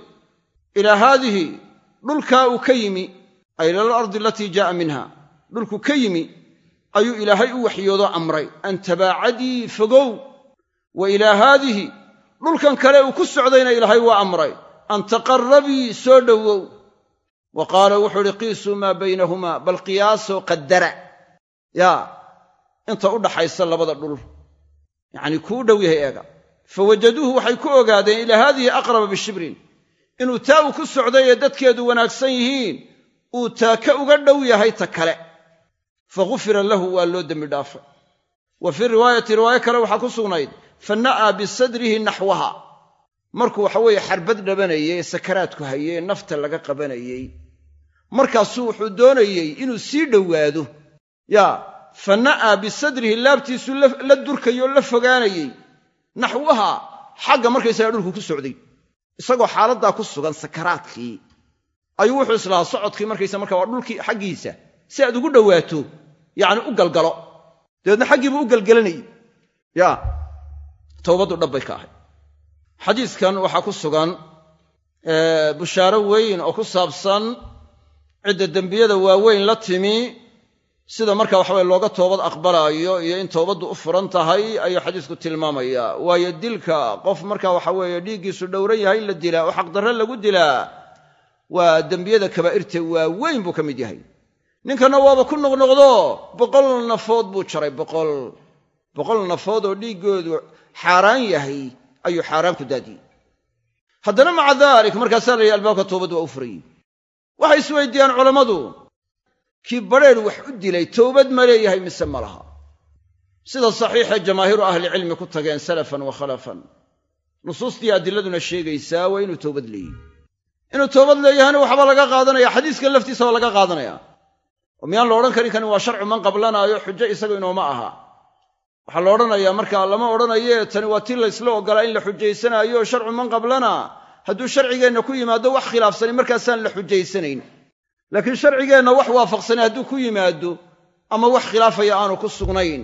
ilaa haadihi dhulkaa uu ka yimi ay ila alardi alatii jaa'a minha dhulku ka yimi ayuu ilaahay u waxyoodoo amray an tabaacadii fogow. Wa ilaa haadihi dhulkan kale uu ku socdayna ilaahay waa amray an taqarrabii soo dhowow wa qaala wuxuu uhi qiisuu maa baynahumaa bal qiyaasoo qadara yaa inta u dhaxaysa labada dhul. Yacnii kuu dhow yahay eega. Fa wajaduuhu waxay ku ogaadeen ilaa haadihi aqraba bishibrin. Inuu taa uu ku socday ee dadkeedu wanaagsan yihiin uu taa ka uga dhow yahay ta kale. Fa ghufira lahu waa loo dembi dhaafay wa fii riwaayati riwaayo kale waxaa ku sugnayd fa na'aa bisadrihi naxwaha markuu waxa weeye xarbad dhabanayey ee sakaraadku hayey ee nafta laga qabanayey markaasuu wuxuu doonayey inuu sii dhowaado. Yaa fa na'aa bisadrihi laabtiisuu la durkayoo la fogaanayey naxwaha xagga markaysagaa dhulku ku socday. Isagoo xaaladdaa ku sugan sakaraadkii. Ayuu wuxuu islahaa socodkii markaysa marka waa dhulkii xaggiisa. Si aad ugu dhowaato yacni u galgalo. Dabeedna xaggiibuu u galgelanayey yaa towbaddu dhabbay ka ahay xadiiskan waxaa ku sugan bushaaro weyn oo ku saabsan cidda dembiyada waaweyn la timi sida marka waxaweye looga toobad aqbalaayo iyo in toobaddu u furan tahay ayuu xadiisku tilmaamayaa waayo dilka qof marka waxa weeye dhiiggiisu dhowran yahay in la dilaa oo xaqdarre lagu dilaa waa dembiyada kabaa'irta waaweyn buu ka mid yahay. Ninkanna waaba ku noqnoqdo boqol nafood buu jaray boqol boqol nafood oo dhiiggoodu xaaraan yahay ayuu xaaraan ku daadiyey. Haddana maca daalik markaasaa la albaabka toobaddu waa u furayey waxay isweydiiyaan culammadu kii badrheer wax u dilay towbad ma leeyahay mise ma laha. Sida saxiixee jamaahiiru ahlicilmi ku tageen salafan wa khalafan. Nusuustii adilladuna sheegaysaa waa inuu towbad leeyahy inuu toobad leeyahayna waxba laga qaadanaya xadiiskan laftiisa waa laga qaadanaya. Oo miyaan la odhan karin kani waa sharcu man qablanaayo xujo isagu inooma aha waxaa la odhanayaa markaa lama odhanaye tani waa ti laysla ogolaa in la xujaysanaayo sharcu man qablana. Hadduu sharcigeenna ku yimaado wax khilaafsani markaasaan la xujaysanayn. Laakiin sharcigeenna wax waafaqsani hadduu ku yimaado ama wax khilaafaya aanu ku sugnayn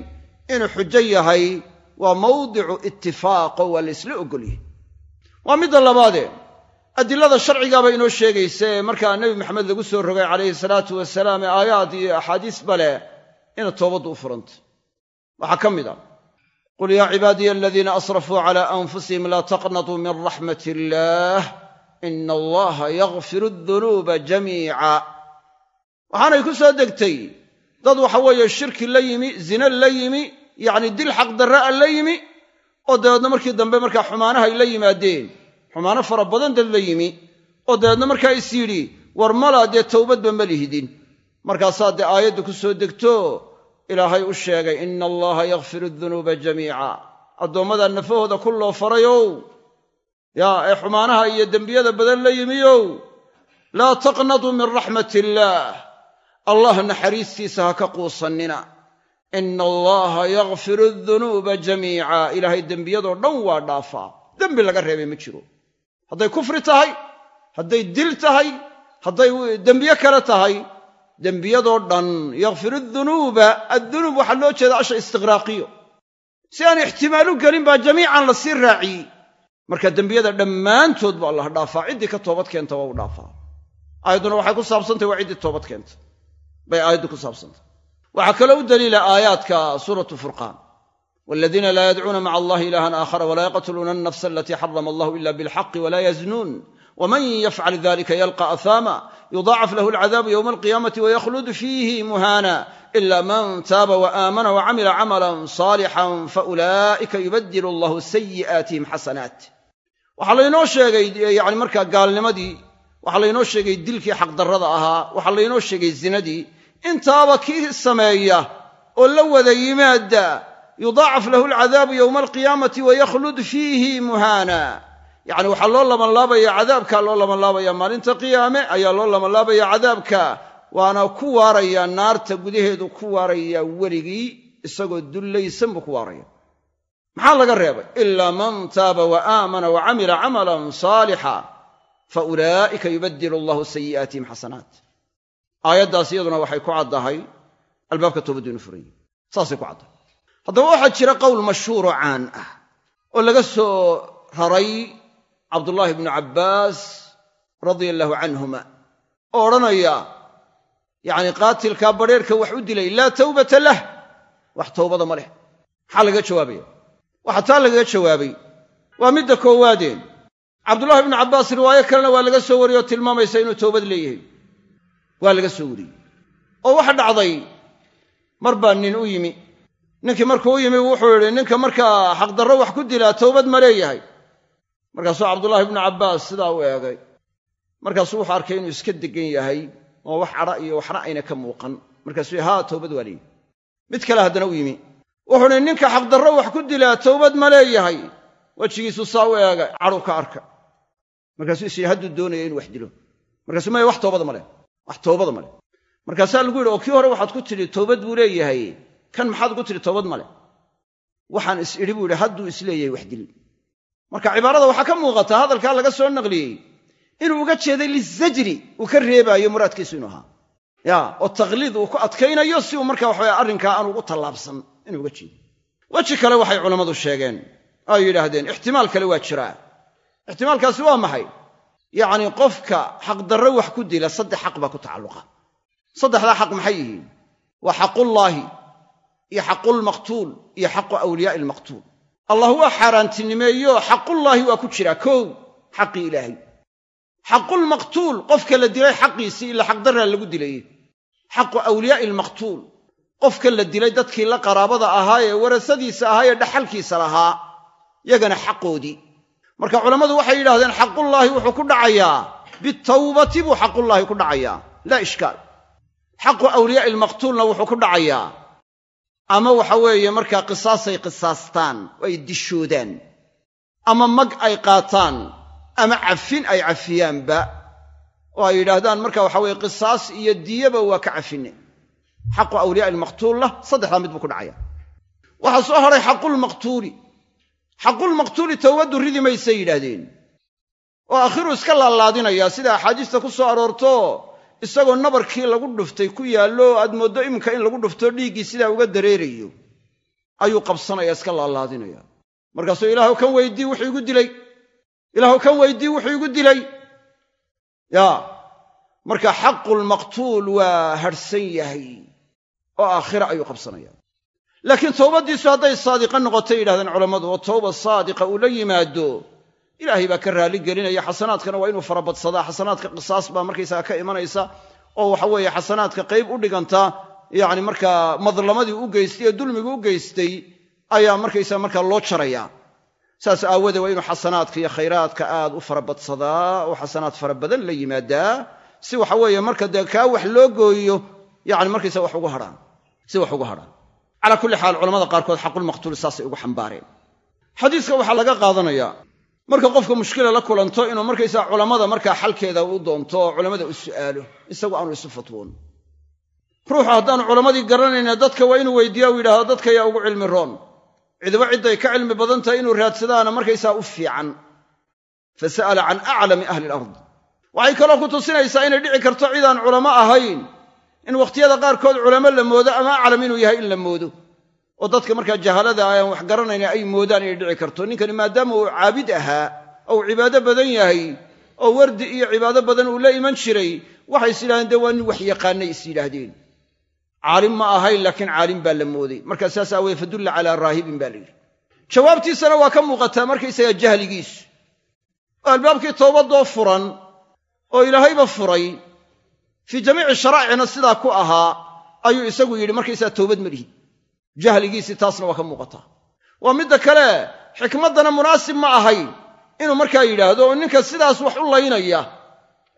inuu xujo yahay waa mawdicu ittifaaqo waa la ysla ogolyahay. Waa midda labaadee adilada sharcigaaba inoo sheegaysa ee markaa nebi maxamed lagu soo rogay calayhi salaatu wasalaam ee aayaad iyo axaadiisba leh ina toobaddu u furantay waxaa ka mid ah qul yaa cibaadiya aladiina asrafuu cala anfusihim laa taqnatuu min raxmat illaah ina allaha yakfiru adunuuba jamiica. Waxaanay ku soo degtay dad waxa weeye shirki la yimi zine la yimi yacni dil xaqdarra'a la yimi oo dabeedna markii dambe markaa xumaanahay la yimaadeen xumaano fara badan dad la yimi oo dabeedna markaa is yidhi war malaa dee towbadba ma lihidin markaasaa dee aayaddu ku soo degto ilaahay u sheegay ina allaha yakfiru dunuuba jamiica. Addoommadaa nafahooda ku loo farayow. Yaa ee xumaanaha iyo dembiyada badan la yimiyow. Laa taqnatuu min raxmat illaah allah naxariistiisa ha ka quusannina. Ina allaha yakfiru dunuuba jamiica. Ilaahay dembiyadoo dhan waa dhaafaa dembi laga reebay ma jiro. Hadday kufri tahay hadday dil tahay hadday dembiye kale tahay dembiyadoo dhan yakfiru dunuuba addunuub waxaa loo jeeda asha istiqraaqiyo si aan ixtimaal u gelin baa jamiican la sii raaciyey marka dembiyada dhammaantood ba allah dhaafaa ciddii ka toobad keenta waa u dhaafaa. Aayadduna waxay ku saabsantahy waa ciddii toobad keenta. Bay aayaddu ku saabsantay. Waxaa kaloo u daliila aayaadka suuratu furqaan. Waladiina laa yadcuuna maca allahi ilahan aakhara walaa yaqtuluuna alnafsa alatii xarama allahu ila bilxaqi walaa yaznuun waman yafcal dalika yalqa ahaama yudaacaf lahu alcadaabu yowma alqiyaamati waykhlud fiihi muhaana ila man taaba waaamana wacamila camalan saalixan faulaa'ika yubadilu allahu sayi'aatihim xasanaat waxaa laynoo sheegay yani markaa gaalnimadii waxaa laynoo sheegay dilkii xaqdarrada ahaa waxaa laynoo sheegay zinadii intaaba kii sameeya oo la wada yimaada yudaacaf lahu alcadaabu yowma alqiyaamati wayakhlud fiihi muhaana yacni waxaa loo labanlaabaya cadaabkaa loo labanlaabaya maalinta qiyaame ayaa loo labanlaabaya cadaabka. Waana ku waaraya naarta gudaheedu ku waaraya weligii isagoo dullaysan buu ku waaraya. Maxaa laga reebay? Ilaa man taaba wa aamana wa camila camalan saalixa fa ulaa'ika yubadilu allahu sayi'aatihim xasanaat aayaddaas iyaduna waxay ku caddahay albaabka toobaddu inu furan saasay ku caddahay. Haddaba waxaa jira qowl mashhuuroo caan ah oo laga soo raray cabdullaahi bnu cabbaas radia allaahu canhuma oo odhanaya yacni qaatilkaa badrheerka wax u dilay laa tawbata lah. Wax towbada ma leh. Maxaa lagaga jawaabaya waxaa taa lagaga jawaabay. Waa midda koowaadeen. Cabdullahi bnu cabbaas riwaayo kalena waa laga soo wariyey oo tilmaamaysa inuu towbad leeyahay. Waa laga soo wariyey. Oo waxa dhacday mar baa nin u yimi. Ninkii markuu u yimi wuxuu yidhi ninka markaa xaqdarro wax ku dilaa towbad ma leeyahay markaasuu cabdullaahi ibnu cabbaas sidaa u eegay markaasuu wuxuu arkay inuu iska deggan yahay oo wax cadha iyo waxna ayna ka muuqan. Markaasuu haa towbad waa leeyahay mid kale haddana u yimi wuxuu hi ninka xaqdarro wax ku dilaa towbad ma leeyahay. Wejigiisu saa u eegay cadhu ka arka. Markaasuu is hadduu doonaya inuu wax dilo. Markaasuu maya wax toobada ma leh wax toobada ma leh. Markaasaa lagu yidhi oo kii hore waxaad ku tidhi towbad buu leeyahay kan maxaad ugu tidhi toobad ma leh. Waxaan is idhi buu yidhi hadduu is leeyahay wax dil marka cibaarada waxaa ka muuqata hadalkaa laga soo naqliyey. Inuu uga jeeday lizajri uu ka reebaayo muraadkiisu inuu ahaa. Ya oo takhliid uu ku adkaynayo si uu marka waxaweye arrinkaa aanu ugu tallaabsan inuu uga jeedo. Weji kale waxay culammadu sheegeen. Ay yidhaahdeen ixtimaal kale waa jiraa. Ixtimaalkaasi waa maxay? Yacnii qofka xaqdarro wax ku dila saddex xaq baa ku tacalluqa. Saddexdaa xaq maxay yihiin? Waa xaqullaahi iyo xaqulmaqtuul iyo xaqu awliyaa'i almaqtuul allah waa xaaraantinimeeyo xaqullaahi waa ku jiraa. Kow xaqii ilaahay. Xaqulmaqtuul qofka la dilay xaqiisii ila xaqdarraa lagu dilayey. Xaqu awliyaa'i almaqtuul qofka la dilay dadkii la qaraabada ahaa ee warasadiisa ahaa ee dhaxalkiisa lahaa yagana xaqoodii marka culammadu waxay yidhahdeen xaqullaahi wuxuu ku dhacayaa. Bitawbati buu xaqullaahi ku dhacayaa. Laa ishkaal. Xaqu awliyaa'i almaqtuulna wuxuu ku dhacayaa ama waxa weeye markaa qisaasay qisaastaan oo ay dishoodaan. Ama mag ay qaataan ama cafin ay cafiyaanba oo ay yidhaahdaan marka waxa weye qisaas iyo diyaba waa ka cafinne xaqu awliyaa'i almaqtuulna saddexdaa mid buu ku dhacaya. Waxaa soo hadhay xaqulmaqtuuli xaqulmaqtuuli towbaddu ridi maysay yidhaahdeen. Oo akhiruu iska laalaadinayaa sida axaadiista ku soo aroorto isagoo nabarkii lagu dhuftay ku yaallo aad mooddo iminka in lagu dhufto dhiiggii sidaa uga dareerayo. Ayuu qabsanaya iska laalaadinaya. Markaasuu ilaahu kan weydii wuxuu igu dilay. Ilaahu kan weydii wuxuu igu dilay. Yaa marka xaqulmaqtuul waa hadhsan yahay oo aakhira ayuu qabsanaya. Laakiin towbaddiisu hadday saadiqa noqotay yidhahdeen culammadu oo towba saadiqa uu la yimaado ilaahay baa ka raalli gelinaya xasanaadkana waa inuu farabadsadaa xasanaadka qisaas baa markaysaga ka imanaysa oo waxa weeye xasanaadka qayb u dhiganta yacni markaa madlamadii u geystay ee dulmigu u geystay ayaa markaysaga markaa loo jarayaa saas aawoodee waa inuu xasanaadka iyo khayraadka aad u farabadsadaa oo xasanaad fara badan la yimaadaa si waxa weeye marka dee kaa wax loo gooyo yacni markaysaga wax ugu hadhaan si wax ugu hadhaan. Calaa kulli xaal culamada qaarkood xaqulmaqtuul saasay ugu xambaareen. Xadiiska waxaa laga qaadanayaa marka qofka mushkila la kulanto inuu markaysaa culammada markaa xalkeeda u doonto oo culammada u su'aalo isagu aanu isu fatwoon. Ruuxu haddaanu culammadii garanayna dadka waa inuu weydiiya u yidhahdo dadka yaa ugu cilmi roon. Cidiba cidday ka cilmi badan tahay inuu raadsadaana markaysaa u fiican. Fa sa'ala can aclami ahli ilard waxay kaloo ku tusinaysaa inay dhici karto cidaan culamo ahayn in wakhtiyada qaarkood culamo la moodo ama aclam inuu yahay in la moodo oo dadka markaa jahalada aan wax garanayna ay moodaan inay dhici karto. Ninkani maadaama uu caabid ahaa oo cibaado badan yahay oo wardi iyo cibaado badan uu la iman jiray waxay is yidhahdeen dee waa nin wax yaqaanay is yidhaahdeen. Caalim ma ahayn laakiin caalim baa la mooday. Markaa saas aawoodee fadulla calaa raahibin baa la yidhi. Jawaabtiisana waa ka muuqataa markaysaga jahligiisu oo albaabkii toobadoo furan oo ilaahayba furay fii jamiici sharaa'icna sidaa ku ahaa ayuu isagu yidhi markaysaa toobad ma lihi jahligiisii taasna waa ka muuqataa waa midda kale xikmaddana munaasib ma ahayn inuu markaa yidhaahdo oo ninka sidaas wax u laynaya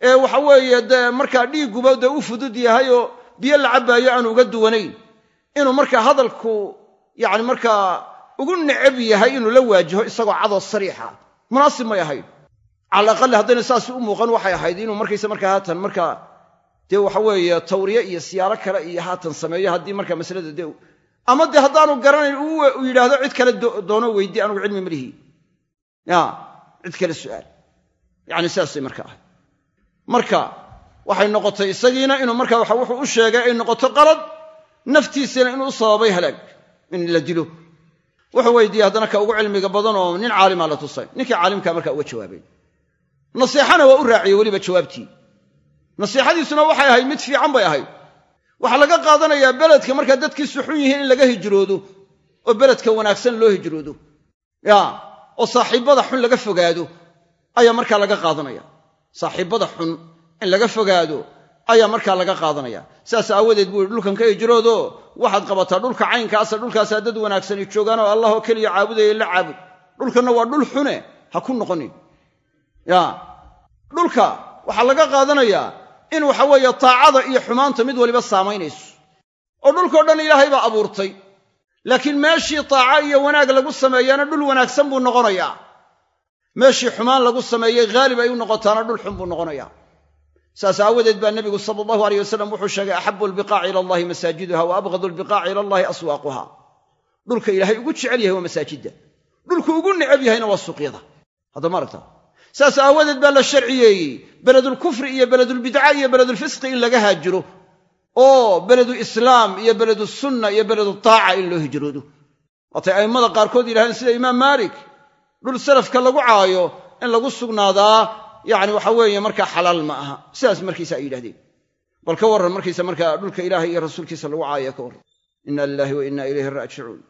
ee waxa weeye dee markaa dhiigguba dee u fudud yahay oo biyo la cabbaayo aanu uga duwanayn inuu markaa hadalku yacni markaa ugu necab yahay inuu la waajaho isagoo cadoo sariixa. Munaasib may ahayn. Cala aqali haddayna saas u muuqan waxay ahayd inuu markaysa markaa haatan markaa dee waxa weeye tawriye iyo siyaaro kale iyo haatan sameeyo haddii markaa masalada dee ama dee haddaanu garanayn uu yidhaahdo cid kale doono weydii anugu cilmi malihi cid kale su'aal. Yacni sidaasay marka ahayd. Marka waxay noqotay isagiina inuu marka waxa wuxuu u sheegay ay noqoto qalad naftiisana inuu u sababay halaag in la dilo. Wuxuu weydiiyey haddana ka ugu cilmiga badan oo nin caalima la tusay. Ninkii caalimkaa markaa uga jawaabay. Nasiixana waa u raaciyey weliba jawaabtii. Nasiixadiisuna waxay ahayd mid fiican bay ahayd waxaa laga qaadanayaa beledka markaa dadkiisu xun yihiin in laga hijroodo oo beledka wanaagsan loo hijroodo. Ya oo saaxiibbada xun laga fogaado ayaa markaa laga qaadanaya. Saaxiibbada xun in laga fogaado ayaa markaa laga qaadanaya. Sidaas aawadeed buu dhulkan ka hijroodo waxaad qabataa dhulka caynkaasa dhulkaasaa dad wanaagsani joogaan oo allah oo keliya caabudaya la caabud. Dhulkanna waa dhul xune ha ku noqonin. Ya dhulka waxaa laga qaadanayaa in waxa weeye taacada iyo xumaanta mid waliba saamaynayso oo dhulkao dhan ilaahay baa abuurtay. Laakiin meeshii taaca iyo wanaag lagu sameeyaana dhul wanaagsan buu noqonayaa. Meeshii xumaan lagu sameeyey haalib ay u noqotaana dhul xun buu noqonayaa. Saas aawadeed baa nebigu sala allahu aleyh wasalam wuxuu sheegay axabu albikaaci ila allahi masaajiduha wa abghadu albikaaci ila allahi aswaaquha. Dhulka ilaahay ugu jecel yahay waa masaajidda. Dhulku ugu necab yahayna waa suuqyada. Hadda ma aragta saas aawadeed baa la sharciyeeyey. Beledulkufri iyo beledulbidca iyo beledulfisqi in laga haajiro. Oo beledu islaam iyo beledu sunna iyo beledu taaca in loo hijroodo. Waatay a'immada qaarkood yidhahdeen sida imaam maalik dhul salafka lagu caayo in lagu sugnaadaa yacni waxa weeye markaa xalaal ma aha. Sidaas markiisa ay yidhahdeen bal ka warran markiisa markaa dhulka ilaahay iyo rasuulkiisa lagu caaya ka warran. Inna lilaahi wa inna ilayhi raajicuun.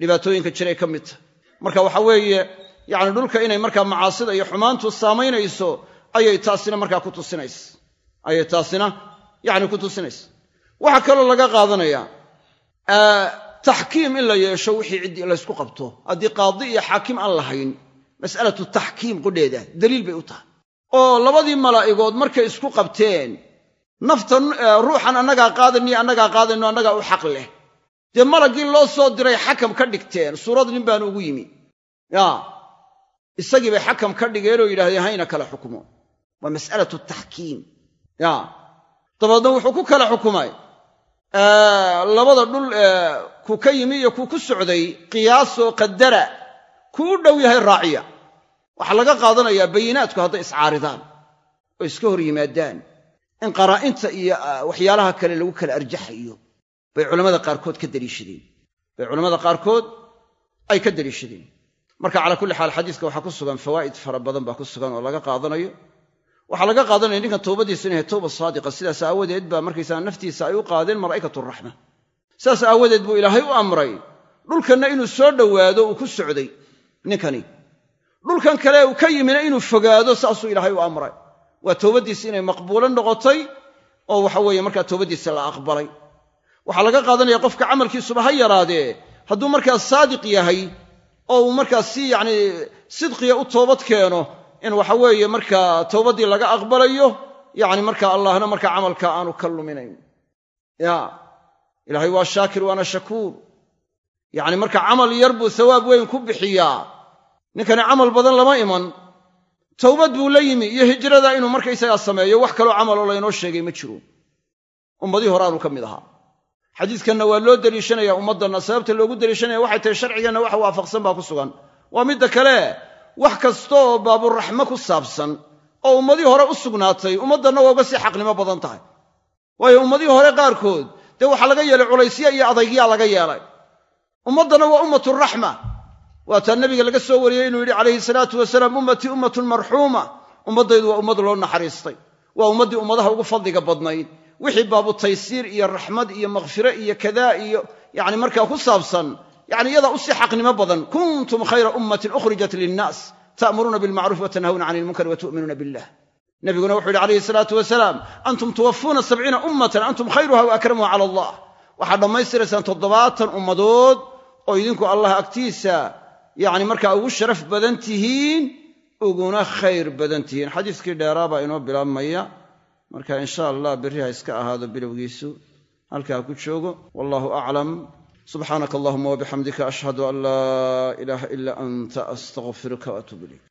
Dhibaatooyinka jiray ka mid. Tahay marka waxa weeye yacni dhulka inay markaa macaasida iyo xumaantu saamaynayso ayay taasina markaa ku tusinaysa. Ayay taasina yacni ku tusinaysa. Waxaa kaloo laga qaadanayaa taxkiim in la yeesho wixii ciddii laysku qabto. Haddii qaadi iyo xaakim aan lahayn mas'alatu taxkiim qudheeda daliil bay u tahay. Oo labadii malaa'igood markay isku qabteen naftan ruuxan annagaa qaadaniyo annagaa qaadayno annagaa u xaq leh. Dee malaggii loo soo diray xakam ka dhigteen suurad nin baanu ugu yimi. Ya isagii bay xakam ka dhigeenoo yidhahdeen hayna kala xukumo. Waa mas'alatu taxkiim. Ya. Dabeedna wuxuu ku kala xukumay. Labada dhul ku ka yimi iyo kuu ku socday qiyaasoo qadara kuu u dhow yahay raaciya. Waxaa laga qaadanayaa bayinaadku hadday iscaaridaan oo iska hor yimaadaan in qaraa'inta iyo waxyaalaha kale lagu kala arjaxayo. Bay culammada qaarkood ka daliishadeen. Bay culammada qaarkood ay ka daliishadeen marka calaa kulli xaal xadiiska waxaa ku sugan fawaa'id fara badan baa ku sugan oo laga qaadanayo. Waxaa laga qaadanaya ninkan towbadiisu inay towba saadiqa. Sidaas aawadeed baa markaysaa naftiisa ay u qaadeen malaa'ikaturaxma sidaas aawadeed buu ilaahay u amray dhulkanna inuu soo dhowaado uu ku socday ninkani. Dhulkan kale uu ka yimina inuu fogaado saasuu ilaahay u amray. Waa towbaddiisi inay maqbuulo noqotay oo waxa weeye markaa towbaddiisa la aqbalay. Waxaa laga qaadanaya qofka camalkiisuba ha yaraadee hadduu markaa saadiq yahay oo uu markaa si yacni sidqiya u toobad keeno in waxa weeye markaa towbaddii laga aqbalayo yacni markaa allahna markaa camalka aanu ka luminayn. Ya ilaahay waa shaakir waana shakuur. Yacni marka camal yar buu sawaab weyn ku bixiyaa. Ninkani camal badan lama iman. Towbad buu la yimi iyo hijrada inuu markaysagaa sameeyo wax kaloo camaloo laynoo sheegay ma jiro. Ummadii horaanu ka mid ahaa xadiiskanna waa loo deliishanaya ummaddanna. Sababta loogu deliishanaya waxay tahay sharciganna wax waafaqsan baa ku sugan. Waa midda kale wax kastaoo baaburaxmo ku saabsan oo ummadii hore u sugnaatay ummaddanna waa uga sii xaqnimo badan tahay. Waayo ummadii hore qaarkood dee waxaa laga yeelay culaysya iyo adaygyaa laga yeelay. Ummaddana waa ummatu raxma waataa nabiga laga soo wariyey inuu yidhi calayhi salaatu wasalaam ummatii ummatun marxuuma. Ummaddaydu waa ummad loo naxariistay. Waa ummaddii ummadaha ugu fadliga badnayd wixii baabu taysiir iyo raxmad iyo makhfire iyo kadaa iyo yacni markaa ku saabsan yacni iyadaa u sii xaqnimo badan kuntum khayra ummatin ukhrijat linnaas ta'muruuna bilmacruuf wa tanhawna cani ilmunkari wa tu'minuuna billah. Nabiguna wuxuu yidhi calayhi salaatu wasalaam antum tuwafuuna sabciina ummatan antum khayruha wa akramuha cala allah. Waxaad dhammaystiraysaan toddobaatan ummadood oo idinku allah agtiisa yacni markaa ugu sharaf badan tihiin uguna khayr badan tihiin. Xadiiskii dheeraa baa inoo bilaabmaya marka insha allah berri ha iska ahaado bilowgiisu halkaa ku joogo. Wallahu aclam subxaanaka allahuma wabixamdika ashhadu an laa ilaaha ila anta astaqfiruka waatuub ilayk